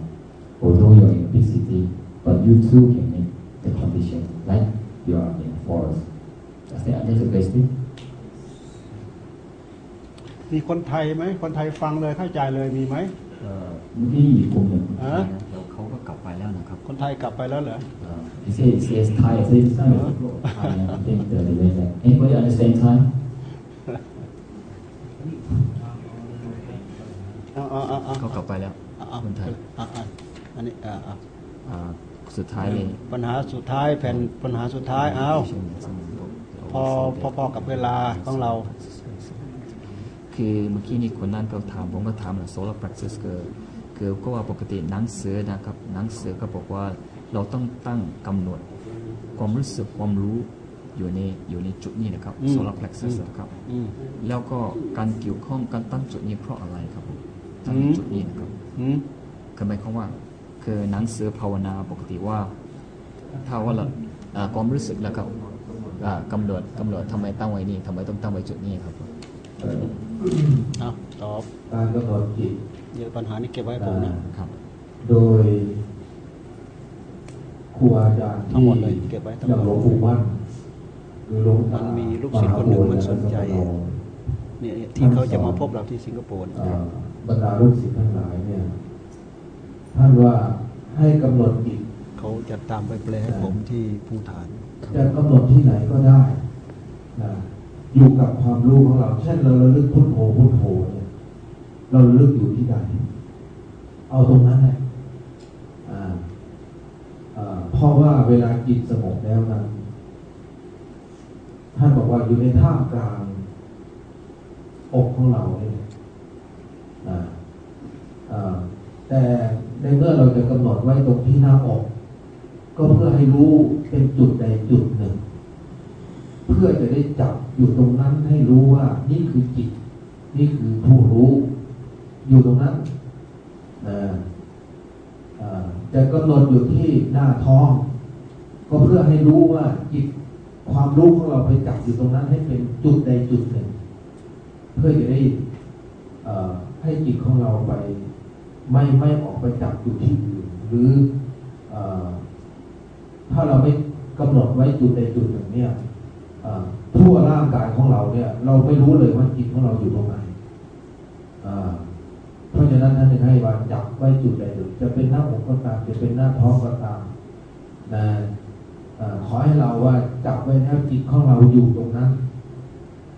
Although you're in a big city, but you too can make the condition like you are in a forest. Does that answer the question? มีคนไทยไหมคนไทยฟังเลยเข้าใจเลยมีไหมเอ่อเมื่อกี้มีกลุ่มหนึ่งฮะแล้ว เขาก็กลับไปแล้วนะครับ คนไทยกลับไปแล้วเหรอ Uh, he says, he says Thai, I say Thai, Thai, I think the the way that anybody understand Thai? เอาเอาเอาเอาเขากลับไปแล้วเอาเอาคนไทยเอาเอาอันนี้เอาเอาอ่าสุดท้ายเลยปัญหาสุดท้ายแผ่นปัญหาสุดท้ายเอาพอพอพอกับเวลาของเรา คือเมื่อกี้นี่คนนั้นก็ถามผมก็ถามนะโซลาร์ praxis คือ คือก็ว่าปกติหนังสือนะครับหนังสือก็บอกว่าเราต้องตั้งกำหนด ความรู้สึกความรู้อยู่ในอยู่ในจุดนี้นะครับอืมโซลาร์ plexus นะครับอืมแล้วก็การเกี่ยวข้องการตั้งจุดนี้เพราะอะไรครับผมตั้งอืมจุดนี้นะครับอืมคือหมายความว่าคือหนังสือภาวนาปกติว่า ถ้าว่าเราอ่าความรู้สึกแล้วครับอ่ากำหนดกำหนดทำไมตั้งไว้นี่ทำไมต้องตั้งไว้จุดนี้ครับผมเอ่อเอาตอบการกำหนดจิต เดี๋ยวปัญหานี้เก็บไว้ให้ผมนะครับ โดยครูอาจารย์ทั้งหมดเลยเก็บไว้ทั้งหมดอย่างหลวงปู่มั่นหรือหลวงตามันมีลูกศิษย์คนหนึ่งมันสนใจมหาบัวเนี่ยที่เขาจะมาพบเราที่สิงคโปร์เนี่ยเอ่อบรรดาลูกศิษย์ทั้งหลายเนี่ยท่านว่าให้กำหนดจิตเขาจะตามไปแปลให้ผมที่ภูฐานจะกำหนดที่ไหนก็ได้นะอยู่กับความรู้ของเรา เช่นเราระลึกพุทโธพุทโธเนี่ย เราลึกอยู่ที่ใดเอาตรงนั้นแหละเพราะว่าเวลาจิตสงบแล้วนั้น ท่านบอกว่าอยู่ในท่ามกลางอกของเราเนี่ยแต่ในเมื่อเราจะกำหนดไว้ตรงที่หน้าอก ก็เพื่อให้รู้เป็นจุดใดจุดหนึ่ง เพื่อจะได้จับอยู่ตรงนั้นให้รู้ว่า นี่คือจิต นี่คือผู้รู้ อยู่ตรงนั้นนะจะกำหนดอยู่ที่หน้าท้อง ก็เพื่อให้รู้ว่าจิตความรู้ของเราไปจับอยู่ตรงนั้นให้เป็นจุดใดจุดหนึ่ง เพื่อจะได้ให้จิตของเราไป ไม่ไม่ออกไปจับอยู่ที่อื่นหรืออถ้าเราไม่กำหนดไว้จุดใดจุดหนึ่งเนี่ยทั่วร่างกายของเราเนี่ย เราไม่รู้เลยว่าจิตของเราอยู่ตรงไหน เพราะฉะนั้นท่านจึงให้ว่าจับไว้จุดใดจุดจะเป็นหน้าอกก็ตามจะเป็นหน้าท้องก็ตามนะเอ่อขอให้เราว่าจับไว้แล้วจิตของเราอยู่ตรงนั้น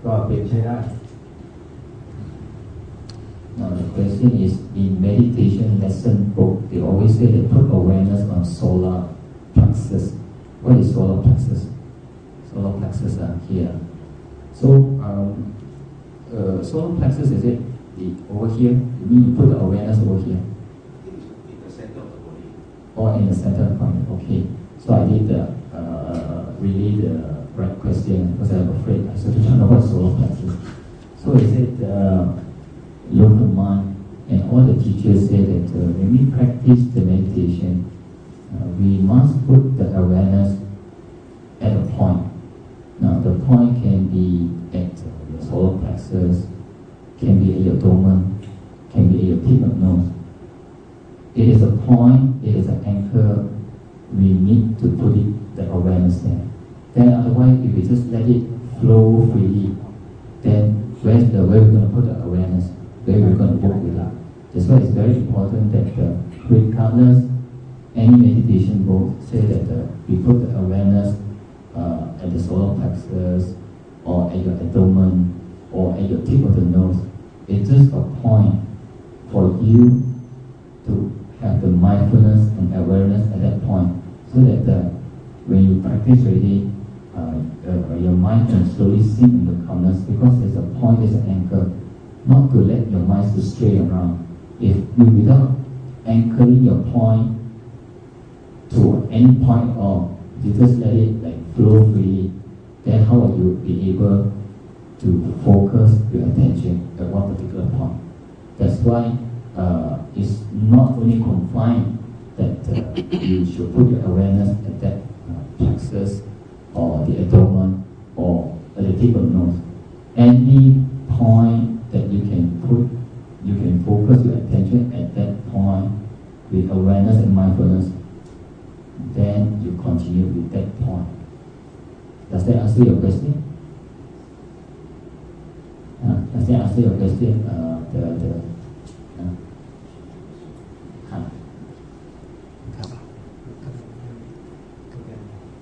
ก็เป็นใช้ได้ Now the question is, in meditation lesson book, they always say they put awareness on solar plexus. What is solar plexus? Solar plexus are here. So, um, uh, solar plexus is it the, over here? You put the awareness over here? in the center of the body. Or in the center of the body? Okay. So I did the, uh, really the right question because I'm afraid I still don't know. So is it uh, local mind and all the teachers say that uh, when we practice the meditation, uh, we must put the awareness at a point. Now the point can be at your solar plexus, can be at your domain, can be at your tip of nose. It is a point, it is an anchor, we need to put it, the awareness there. Then otherwise, if we just let it flow freely, then where's the, where we're going to put the awareness, where we're going to work with it. That's why it's very important that uh, regardless, any meditation book say that uh, we put the awareness uh, at the solar plexus, or at your abdomen, or at your tip of the nose. It's just a point for you to have the mindfulness and awareness at that point, so that uh, when you practice already, uh, uh, your mind can slowly sink into calmness because there's a point, there's an anchor, not to let your mind to stray around. If you without anchoring your point to any point or you just let it like flow freely, then how will you be able to focus your attention at one particular point. That's why uh, it's not only confined that uh, you should put your awareness at that uh, plexus or the abdomen or at the tip of the nose. Any point that you can put, you can focus your attention at that point with awareness and mindfulness, then you continue with that point. Does that answer your question? Uh, does that answer your question? Uh, the, the, uh, ครับครับ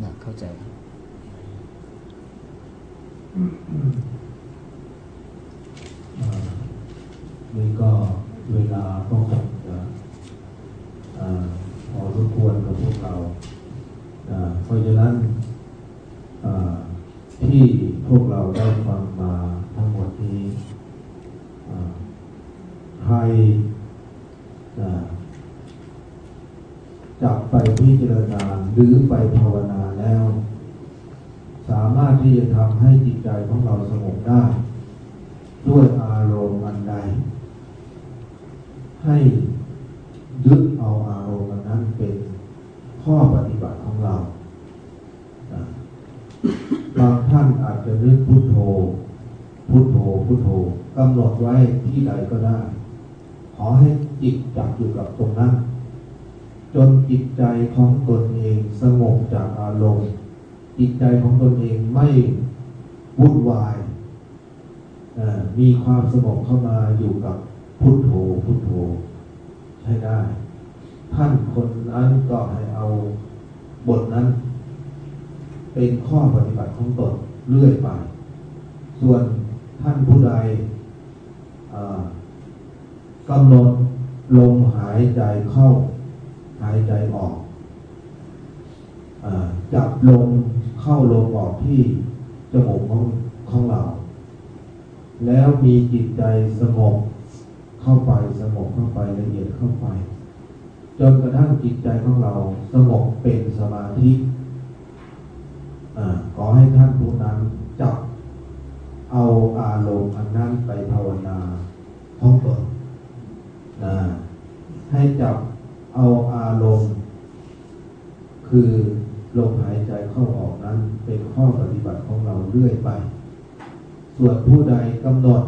น่าเข้าใจครับอ่านี่ก็เวลาก็คงจะอ่าพอรบกวนกับพวกเราอ่าเพราะฉะนั้นอ่าที่พวกเราได้ฟังมา มดนี้อ่าใครจับไปพิจารณาหรือไปภาวนาแล้ว สามารถที่จะทำให้จิตใจของเราสงบได้ ด้วยอารมณ์อันใด ให้ยึดเอาอารมณ์นั้นเป็นข้อปฏิบัติของเราบางท่านอาจจะนึกพุทโธ พุทโธพุทโธกำหนดไว้ที่ใดก็ได้ ขอให้จิตจับอยู่กับตรงนั้น จนจิตใจของตนเองสงบจากอารมณ์ จิตใจของตนเองไม่วุ่นวายมีความสงบเข้ามาอยู่กับพุทโธพุทโธใช้ได้ ท่านคนนั้นก็ให้เอาบทนั้น เป็นข้อปฏิบัติของตนเรื่อยไป ส่วน ท่านผู้ใดกำหนดลมหายใจเข้า หายใจออกอจับลมเข้าลมออกที่จมูกของของเรา แล้วมีจิตใจสงบเข้าไปสงบเข้าไปละเอียดเข้าไป จนกระทั่งจิตใจของเราสงบเป็นสมาธิขอให้ท่านผู้นั้นจับ เอาอารมณ์อันนั้นไปภาวนาท้องตนนะให้จับเอาอารมณ์ คือลมหายใจเข้าออกนั้น เป็นข้อปฏิบัติของเราเรื่อยไป ส่วนผู้ใดกำหนด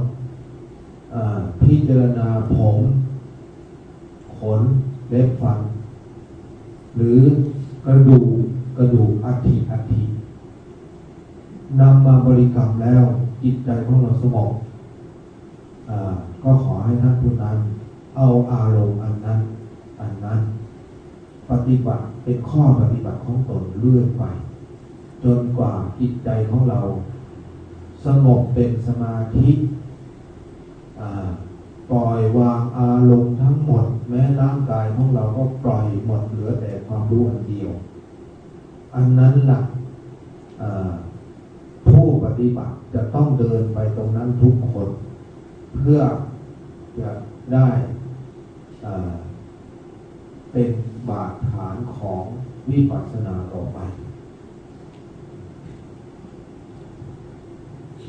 อ่าพิจารณาผมขนเล็บฟัน หรือกระดูกกระดูกอัฐิอัฐินำมาบริกรรมแล้ว จิตใจของเราสงบก็ขอให้ท่านผู้นั้นเอาอารมณ์อันนั้น อันนั้น ปฏิบัติเป็นข้อปฏิบัติของตนเรื่อยไป จนกว่าจิตใจของเรา สงบเป็นสมาธิปล่อยวางอารมณ์ทั้งหมด แม้ร่างกายของเราก็ปล่อยหมดเหลือแต่ความรู้อันเดียว อันนั้นหละ่ะ ผู้ปฏิบัติจะต้องเดินไปตรงนั้นทุกคน เพื่อจะได้เป็นบาดฐานของวิปัสสนาต่อไป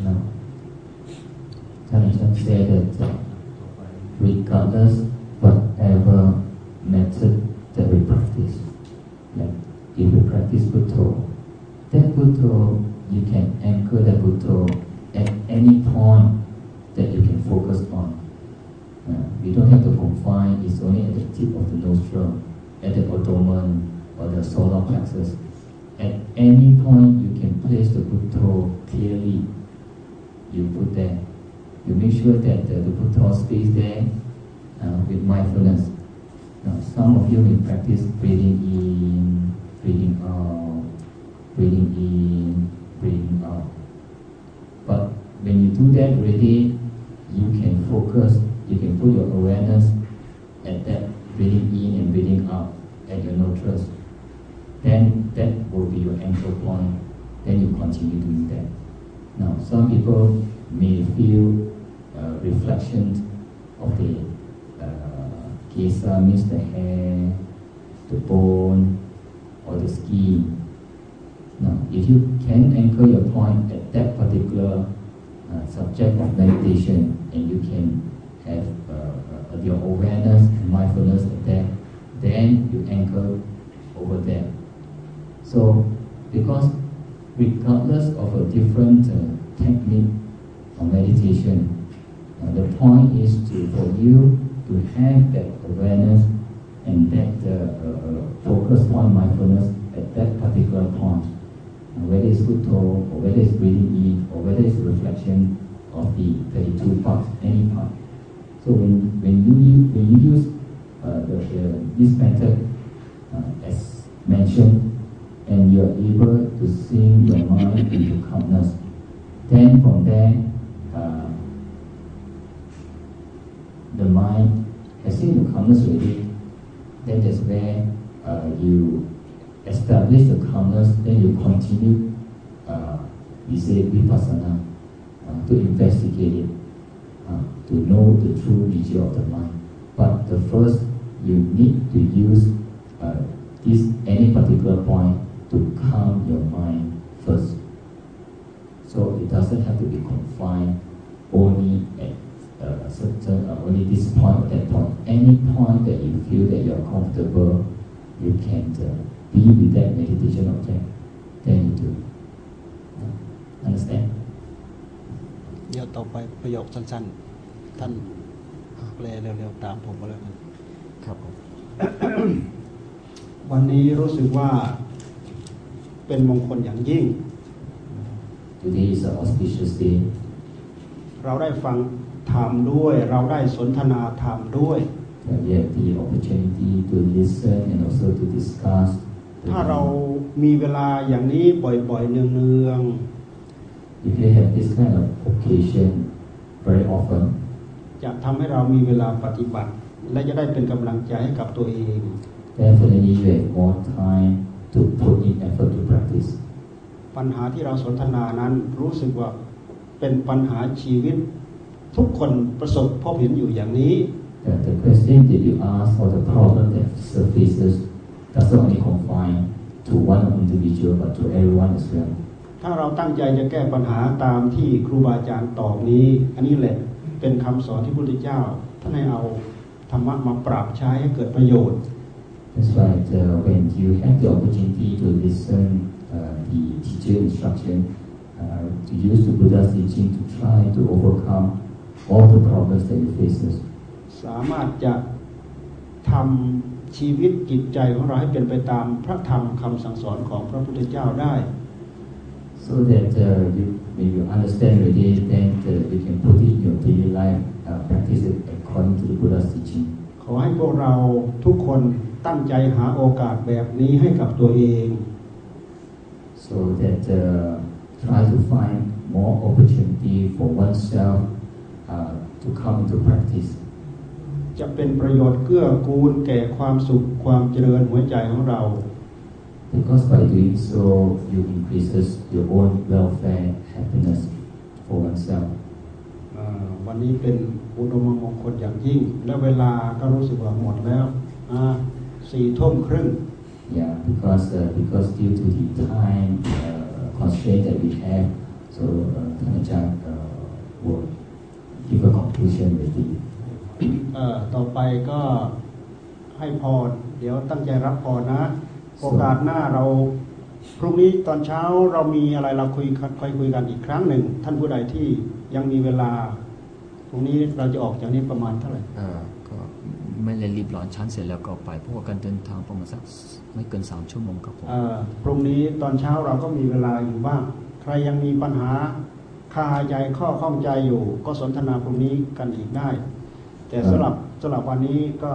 Now, Tanachan said that regardless whatever method that we practice, like if we practice Buddha, that Buddha, you can anchor the Buddha at any point that you can focus on. Uh, we don't have to confine, it's only at the tip of the nostril, at the abdomen or the solar plexus. At any point you can place the Buddha clearly you put there. You make sure that the, the Buddha stays there uh, with mindfulness. Now, some of you may practice breathing in, breathing out, breathing in, breathing out. But when you do that already, you can focus, you can put your awareness at that breathing in and breathing out at your nostrils. Then that will be your anchor point. Then you continue doing that. Now, some people may feel uh, reflections of the uh, kesa means the hair, the bone, or the skin. Now, if you can anchor your point at that particular uh, subject of meditation and you can have uh, uh, your awareness and mindfulness at that, then you anchor over there. So, because regardless of a different uh, technique of meditation, uh, the point is to, for you to have that awareness and that uh, focus on mindfulness at that particular point. Whether it's Buddha or whether it's breathing in or whether it's a reflection of the 32 parts, any part. So when, when you when you use uh, the, the, this method uh, as mentioned, and you are able to sing your mind into calmness, then from there, uh, the mind has seen the calmness already. Then that's where uh, you establish the calmness. Then you continue, uh, we say vipassana, uh, to investigate it, uh, to know the true nature of the mind. But the first, you need to use uh, this any particular point to calm your mind first. So it doesn't have to be confined only at uh, certain, uh, only this point that point. Any point that you feel that you're comfortable, you can uh, be with that meditation object, then you do. Uh, Understand? เดี๋ยวต่อไปประโยคสั้นๆ ท่านแปลเร็วๆ ตามผมก็แล้วกันครับผมวันนี้รู้สึกว่าเป็นมงคลอย่างยิ่ง Today is an auspicious day. เราได้ฟังธรรมด้วย เราได้สนทนาธรรมด้วย that we have the opportunity to listen and also to discuss. the ถ้าเรา Dhamma. มีเวลาอย่างนี้บ่อยๆเนือง If you have this kind of occasion very often, ๆจะทำให้เรามีเวลาปฏิบัติ และจะได้เป็นกำลังใจให้กับตัวเอง definitely you have more time to put in effort to practice. ปัญหาที่เราสนทนานั้นรู้สึกว่าเป็นปัญหาชีวิต ทุกคนประสบพบเห็นอยู่อย่างนี้ That the question that you ask or the problem that surfaces doesn't only confine to one individual but to everyone as well. ถ้าเราตั้งใจจะแก้ปัญหาตามที่ครูบาอาจารย์ตอบนี้ อันนี้แหละเป็นคำสอนที่พระพุทธเจ้าท่านให้เอาธรรมะมาปรับใช้ให้เกิดประโยชน์ That's why uh, when you have the opportunity to listen uh, the teacher instruction, uh, to use the Buddha's teaching to try to overcome all the problems that you faces. สามารถจะทำชีวิตจิตใจของเราให้เป็นไปตามพระธรรมคำสั่งสอนของพระพุทธเจ้าได้ So that uh, you, when you understand already, then uh, you can put it in your daily life, uh, practice it according to the Buddha's teaching. ขอให้พวกเราทุกคนตั้งใจหาโอกาสแบบนี้ให้กับตัวเอง So that uh, try to find more opportunity for oneself uh, to come into practice. จะเป็นประโยชน์เกื้อกูลแก่ความสุขความเจริญหัวใจของเรา Because by doing so, you increases your own welfare, happiness for oneself. เอ่อวันนี้เป็นอุดมมงคลอย่างยิ่ง และเวลาก็รู้สึกว่าหมดแล้วอ่าสี่ทุ่มครึ่ง Yeah, because uh, because due to the time uh, constraint that we have, so uh, Thanaja uh, will give a conclusion with the เอ่อต่อไปก็ให้พรเดี๋ยวตั้งใจรับพรนะ โอกาสหน้าเราพรุ่งนี้ตอนเช้าเรามีอะไรเราคุยกันค่อยคุยกันอีกครั้งหนึ่ง ท่านผู้ใดที่ยังมีเวลาพรุ่งนี้เราจะออกจากนี้ประมาณเท่าไหร่เอ่อก็ไม่เลยรีบร้อนชั้นเสร็จแล้วก็ไปเพราะว่าการเดินทางประมาณสักไม่เกินสามชั่วโมงครับผมเอ่อพรุ่งนี้ตอนเช้าเราก็มีเวลาอยู่บ้าง ใครยังมีปัญหาคาใจข้อข้องใจอยู่ ก็สนทนาพรุ่งนี้กันอีกได้ แต่สำหรับสำหรับวันนี้ก็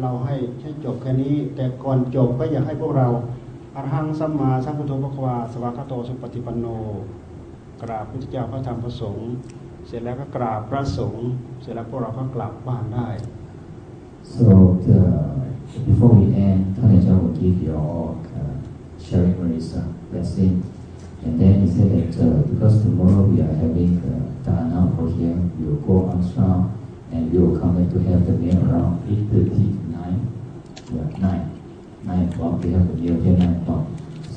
เราให้ให้จบแค่นี้ แต่ก่อนจบก็อยากให้พวกเราอรหังสัมมาสัมพุทโธพระควาสวากาโตสุปฏิปันโน กราบพุทธเจ้าพระธรรมพระสงฆ์เสร็จแล้วก็กราบพระสงฆ์เสร็จแล้วพวกเราก็กลับบ้านได้ So the, before we end, Thanaja will give you all uh, sharing Marisa blessing. And then he said that uh, because tomorrow we are having uh, dana over here, we will go on strong and will come back to have the meal around 8.30 to 9. Yeah, 9. 9 o'clock, we have the meal here 9 o'clock.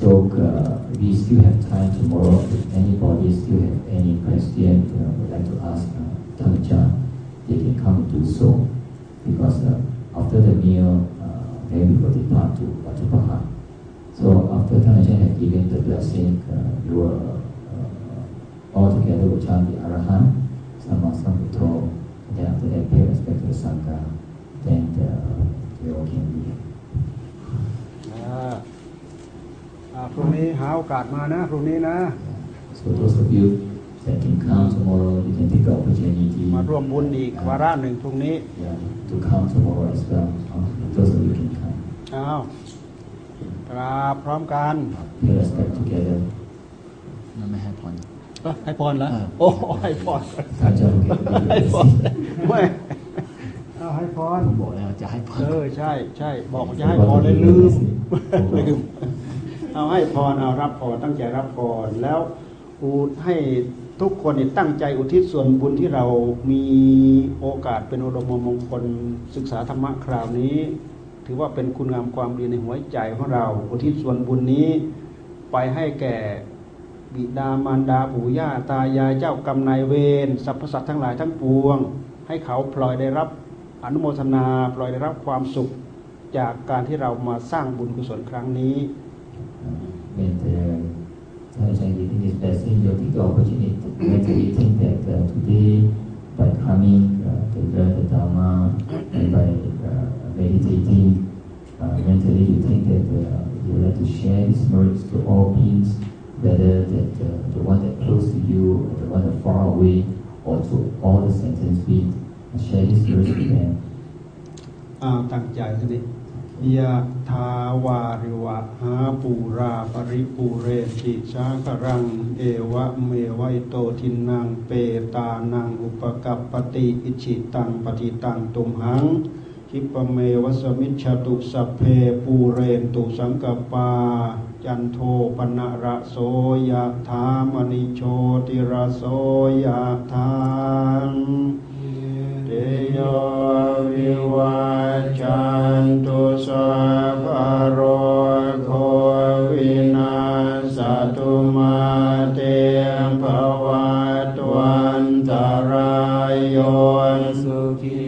So uh, we still have time tomorrow. If anybody still have any question uh, would like to ask uh, Tangcha, they can come and do so. Because uh, after the meal, uh, then we will depart to Vatupaha. So after Tangcha had given the blessing, uh, we will uh, all together will chant the Arahant, pay respect to the Sangha, then uh, we all can leave. อ่าอ่าพรุ่งนี้หาโอกาสมานะพรุ่งนี้นะ So those of you that can come tomorrow, you can take the opportunity มาร่วมบุญอีกวาระหนึ่งพรุ่งนี้ yeah, to come tomorrow as well. Uh, those of you can come. อ้าวกราบพร้อมกัน Pay respect together. มันไม่ให้พรเอ้อให้พรแล้วอ่าโอ้ให้พร Taja will get ให้ the พร blessing. ไม่เอา ให้พรผมบอกแล้วจะให้พรเออใช่ใช่บอกว่าจะให้พรเลยลืมลืมเอาให้พรเอารับพรตั้งใจรับพรแล้วอูให้ทุกคนนี่ตั้งใจอุทิศส่วนบุญที่เรามีโอกาสเป็นอุดมมงคลศึกษาธรรมะคราวนี้ ถือว่าเป็นคุณงามความดีในหัวใจของเรา อุทิศส่วนบุญนี้ ไปให้แก่บิดามารดาปู่ย่าตายายเจ้ากรรมนายเวรสรรพสัตว์ทั้งหลายทั้งปวง ให้เขาพลอยได้รับ อนุโมทนาพลอยได้รับความสุขจากการที่เรามาสร้างบุญกุศลครั้งนี้ When the Taja giving his blessing, you'll take the opportunity to mentally think that uh, today, by coming uh, to learn the Dharma and by uh, meditating, uh, mentally you think that uh, you would like to share this merits to all beings, whether that uh, the one that close to you or the one that far away or to all the sentence beings, share this merits with them. อ้าวตั้งใจสินิยะทาวาริวะหาปูราปริปูเรติชาครัง เอวะเมวัยโตทินังเปตานังอุปกัปปติอิชิตังปฏิตังตุมหังขิปปะเมวะ สะมิชฌะตุสัพเพปูเรนตุสังกัปปา จันโทปัณณะระโสยะถา มะณิโชติระโสยะถา สัพพีติโยวิวัชชันตุสัพพะโรโควินัสสะตุมาเต ภะวัตวันตะรายโยสุขี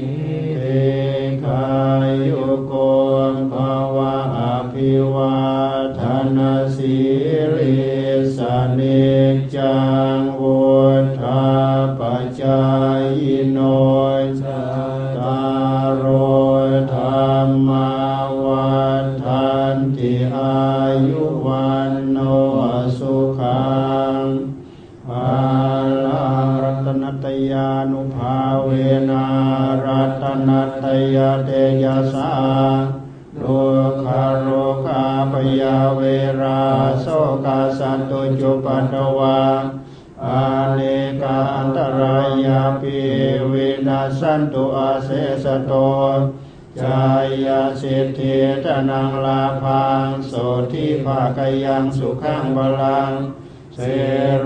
โสทิภาคยังสุขังบาลังเส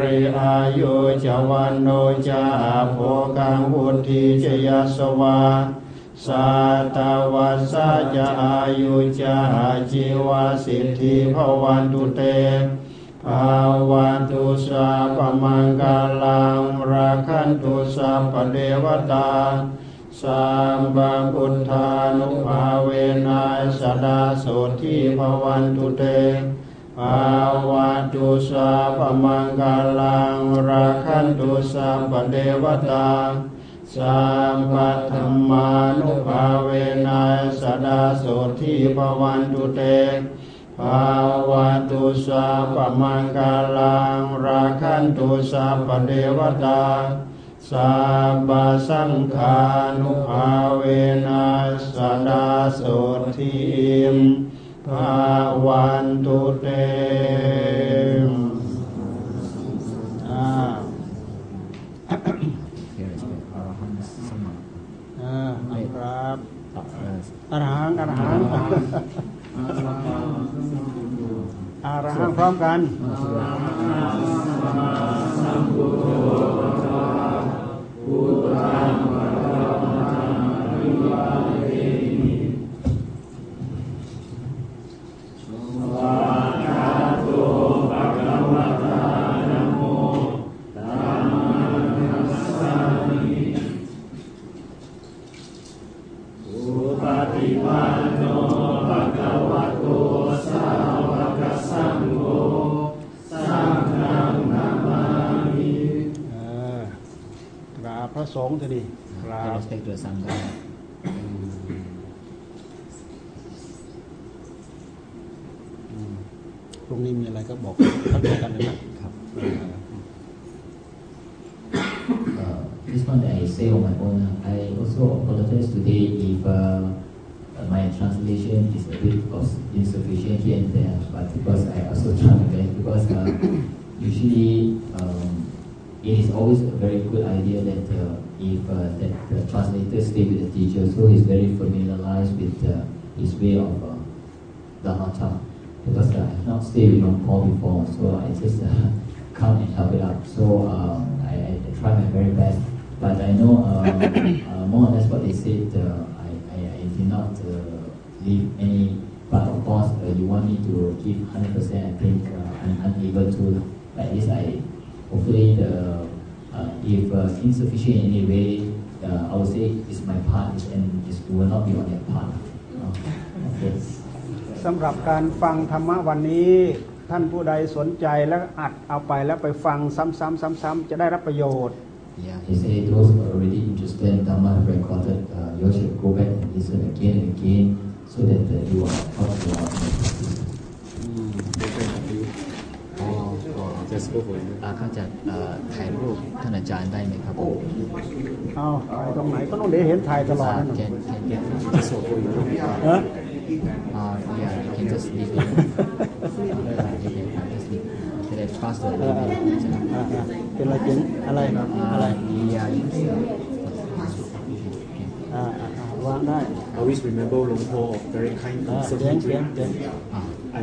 รีอายุจวันโนจาโภกังวุธิจยสวาสัตวัสะจะอายุจาจิวาสิทธิภวันตุเตภาวันตุสัพพมังกาลังราคันตุสัพพเดวตา สัมบังพุทธานุภาเวนัสดาโสทิภวันตุเตภาวัตุสัพมังกาลังราคันตุสัพพเดวตาสัมปัตธรรมานุภาเวนัสดาโสทิภวันตุเตภาวัตุสัพมังกาลังราคันตุสัพพเดวตา สัพพสังฆานุภาเวนัสดาโสทิมภาวันตุเตอ่าเดี๋ยวจะอรหันต์สมมาอ่าครับอรหังอรหังอรหังพร้อมกันวานาตุ งฆ์ทีนี้กราบ respect to the sangha อืมตรงนี้มีอะไรก็บอกเข้าใจกันนะครับ (coughs) Uh, this one I say on my own. uh, I also apologize today if uh, uh, my translation is a bit of insufficient here and there, but because I also try my best. Because uh, (coughs) usually um, it is always a very good idea that uh, if uh, that the translator stay with the teacher, so he's very familiarized with uh, his way of uh, Dhammacha. Because uh, I've not stayed with Long Paul before, so I just (laughs) come and help it out. So uh, I, I try my very best. But I know uh, more or less what they said, I, I, I did not leave any. But of course, uh, you want me to give 100%, I think uh, I'm unable to. At least I, hopefully, the, uh, if uh, insufficient in any way, uh, I would say it's my part and it will not be on their part. Uh, okay. สำหรับการฟังธรรมะวันนี้ ท่านผู้ใดสนใจแล้วอัดเอาไปแล้วไปฟังซ้ำๆซ้ำๆจะได้รับประโยชน์ yeah He said those who are already interested in Dhamma have recorded, uh, you should go back and listen again and again so that uh, you are taught to our just go for it อ่าเขาจะเอ่อถ่ายรูปท่านอาจารย์ได้ไหมครับผมเอาถ่ายตรงไหนก็ต้องเดี๋ยวเห็นถ่ายตลอดอ่านั่นแกน่ะนแกนเก็บ just for you เอออ่า yeah you can just leave it you can just leave so that faster เออเออเออเออเป็นอะไรเจ๋งอะไรอะไร yeah อ่าอ่าอ่าวางได้ I always remember Long Paul of very kind อ่า and เจ๋ง certain เจ๋ง drink เจ๋งอ่ เพ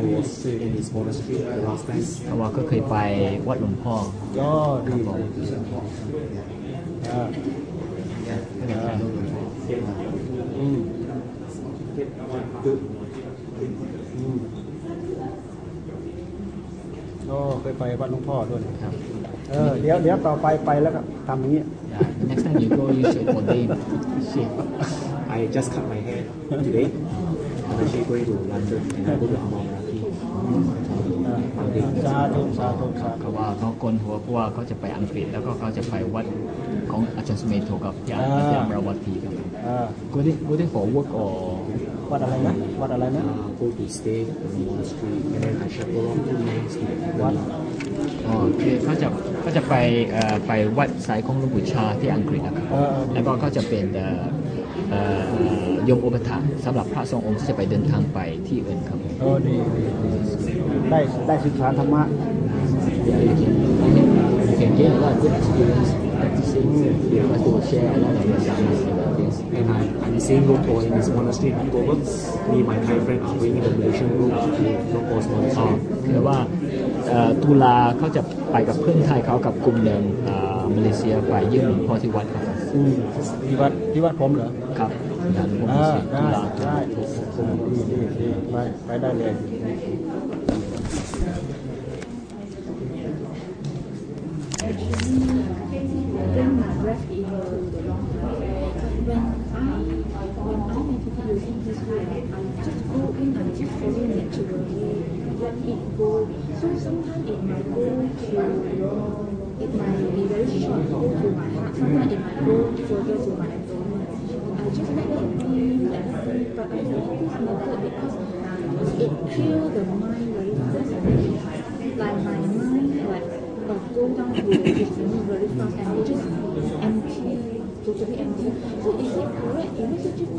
ราะว่าก็เคยไปวัดหลวงพ่อก็ดีก็เลยถ่ายรูปหลวงพ่ออืมอืมโอ้เคยไปวัดหลวงพ่อด้วยครับ เออเดี๋ยวเดี๋ยวต่อไปไปแล้วก็ทำอย่างนี้ yeah next time you go you should ordain shit I just cut my hair today I'm actually going to London and I go to Amalfi สาธุสาธุสาธุเขาว่าเขาโกนหัวเพราะว่าเขาจะไปอังกฤษแล้วก็เขาจะไปวัดของอาจารย์สเมโทกับยาอาจารย์มรวัตถีครับอ่า go there go there for work or วัดอะไรนะวัดอะไรนะ uh, go to stay in the monastery and then I chaperone two monks to วัดอ๋อคือเขาจะเขาจะไปเอ่อไปวัดสายของหลวงปู่ชาที่อังกฤษนะครับเออเออดีแล้วก็เขาจะเป็นเอ่อเอ่อ ยมอุปถัมภ์สำหรับพระสงฆ์องค์ที่จะไปเดินทางไปที่อื่นครับผมเออดีดีดีได้ได้ศึกษาธรรมะ Yeah, you can, you can gain a lot of good experience practicing because they will share a lot of their dhammas and other things. and I, I'm seeing Long Paul in his monastery in October me and my Thai friend are going in the Malaysian group to Long Paul's อ๋อ monastery คือว่าเอ่อตุลาเขาจะไปกับเพื่อนไทยเขากับกลุ่มหนึ่งเอ่อมาเลเซียไปเยี่ยมหลวงพ่อที่วัดครับอืม ที่วัดที่วัดผมเหรอครับงานหลวงพ่ออ่าเสียตุได้ลาได้ดีดีดีไปไปได้เลย bring my breath into the wrong place. When I when I meditate using this way, I just go in and just follow naturally, let it go. So sometimes it might go to it might be very short, to my heart. Sometimes it might go further to my abdomen. I just let it be like that. But I like this method because it kills the mind very fast. Like my mind, like uh, go down to the destiny very fast and it just empty, totally empty. So is it correct? You need to just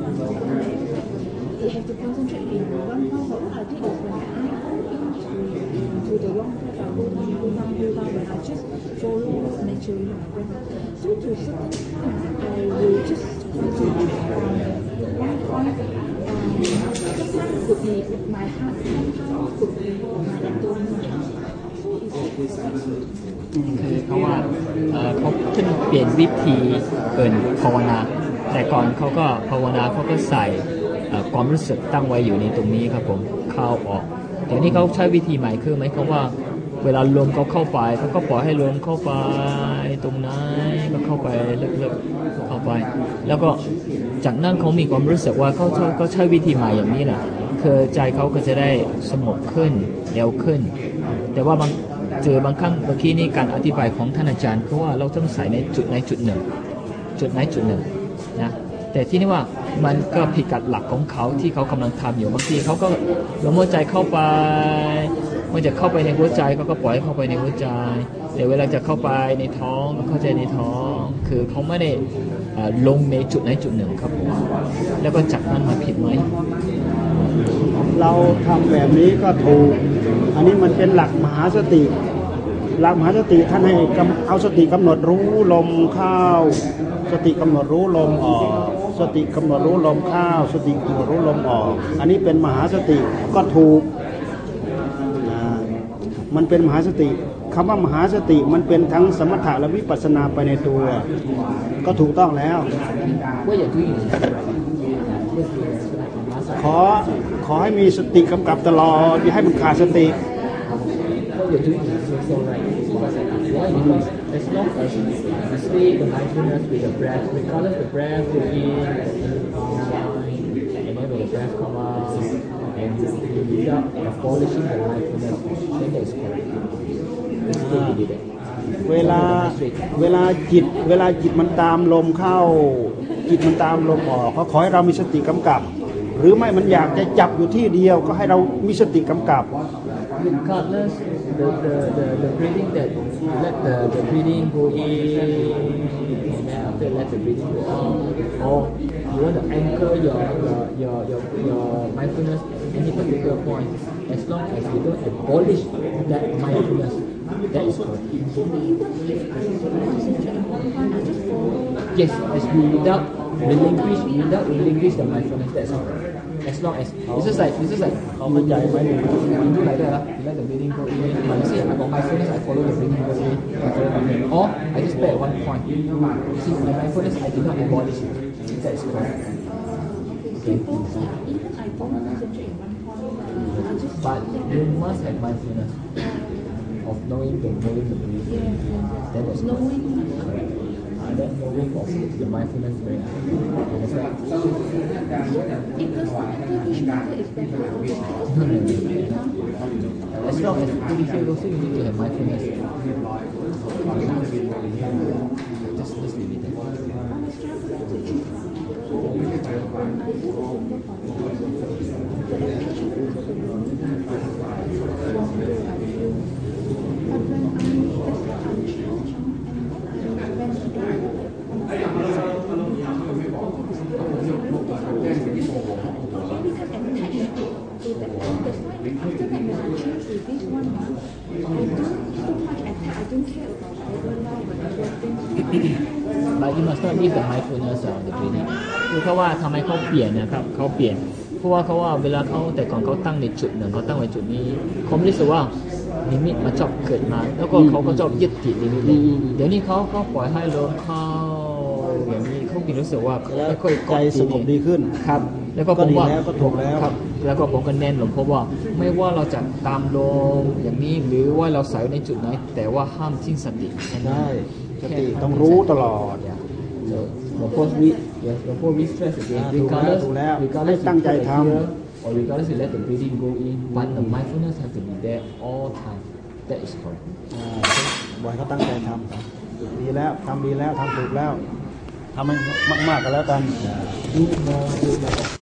you have to concentrate in one point. But what I did is when I just follow naturally my breath. So to a certain point, I will just concentrate on one point. Um, sometimes could be my heart, sometimes could be my abdomen. So is it correct? คือเขาว่าเอ่อเขาขึ้นเปลี่ยนวิธีเอินภาวนา แต่ก่อนเขาก็ภาวนาเขาก็ใส่เอ่อความรู้สึกตั้งไว้อยู่ในตรงนี้ครับผมเข้าออกเดี๋ยวนี้เขาใช้วิธีใหม่คือไหมเขาว่า เวลาลมเขาเข้าไปเขาก็ปล่อยให้ลมเข้าไปตรงนั้นก็เข้าไปลึกๆเข้าไป แล้วก็จากนั้นเขามีความรู้สึกว่าเขาเขาเขาใช้วิธีใหม่อย่างนี้แหละคือใจเขาก็จะได้สงบขึ้นเร็วขึ้น แต่ว่าบางเจอบางครั้งเมื่อกี้นี่การอธิบายของท่านอาจารย์คือว่าเราต้องใส่ในจุดไหนจุดหนึ่ง จุดไหนจุดหนึ่งนะแต่ที่นี่ว่ามันก็ผิดกับหลักของเขาที่เขากำลังทำอยู่บางทีเขาก็ลมหัวใจเข้าไป มันจะเข้าไปในหัวใจเขาก็ปล่อยเข้าไปในหัวใจแต่เวลาจะเข้าไปในท้องเข้าใจในท้อง คือเขาไม่ได้ลงในจุดไหนจุดหนึ่งครับผมแล้วก็จากนั้นมาผิดไหมเราทำแบบนี้ก็ถูก อันนี้มันเป็นหลักมหาสติ หลักมหาสติท่านให้เอาสติกำหนดรู้ลมเข้า สติกำหนดรู้ลมออก สติกำหนดรู้ลมเข้า สติกำหนดรู้ลมออก อันนี้เป็นมหาสติก็ถูก มันเป็นมหาสติคำว่ามหาสติมันเป็นทั้งสมถะและวิปัสสนาไปในตัว ก็ถูกต้องแล้วว่าอย่าทุยขอขอให้มีสติกำกับตลอดอย่าให้มันขาดสติ What you're doing is also right. Because why? Because as long as you stay the mindfulness with the breath, regardless the breath go in and then when the breath come out, and you without abolishing the mindfulness, then that is correct. It's good to do that. เวลาเวลาจิต เวลาจิตมันตามลมเข้า จิตมันตามลมออกเขาขอให้เรามีสติกำกับ หรือไม่มันอยากจะจับอยู่ที่เดียวก็ให้เรามีสติกำกับ Regardless the, the, the, the breathing that let the, the breathing go in and then after let the breathing go out or you want to anchor your your your your, your mindfulness any particular point, as long as we don't abolish that mindfulness, that is correct. Yes, as we without relinquish, without relinquish the mindfulness, that's all. As long as it's just like it's just like you, yeah, you, you do like that, ah. you let the breathing go in. But you see, I got mindfulness, I follow the breathing go in, I follow my breathing. Or I just pay at one point. You see, my mindfulness, I did not abolish it. That is correct. Okay. But you must have mindfulness of knowing the knowing the breathing. Then that's knowing correct. Uh, that knowing of the mindfulness very. Understand? it does not matter which method is better. No, no, no, no. As long as you feel also you need to have mindfulness. ว่าทำไมเขาเปลี่ยนนะครับเขาเปลี่ยนเพราะว่าเขาว่าเวลาเขาแต่ก่อนเขาตั้งในจุดหนึ่งเขาตั้งไว้จุดนี้เขาไม่รู้สึกว่านิมิตมาชอบเกิดมา แล้วก็เขาก็ชอบยึดติดนิมิตเลยเดี๋ยวนี้เขาเขาปล่อยให้ลมเข้าอย่างนี้เขามีรู้สึกว่าเขาไม่ค่อยใจสงบดีขึ้นครับ แล้วก็ผก็มดีว่าแล้วก็ถูกแล้วครับ แล้วก็ผมก็แน่นหลวงเพราะว่าไม่ว่าเราจะตามลมอย่างนี้หรือว่าเราใส่ในจุดไหน แต่ว่าห้ามทิ้งสติแค่นั้นใช่สติต้องรู้ตลอด Yeah. So, before we, yes, before we stress again, อ่าถูกแล้ว regardless, ถูกแล้ว regardless ให้ตั้งใจ you put ทำ it here, or regardless you let the breathing go in, but the mindfulness has to be there all time. That is correct. อ่าบอยเขาตั้งใจทำดีแล้วทำดีแล้วทำถูกแล้วทำให้มากๆกันแล้วกัน Do more, do more.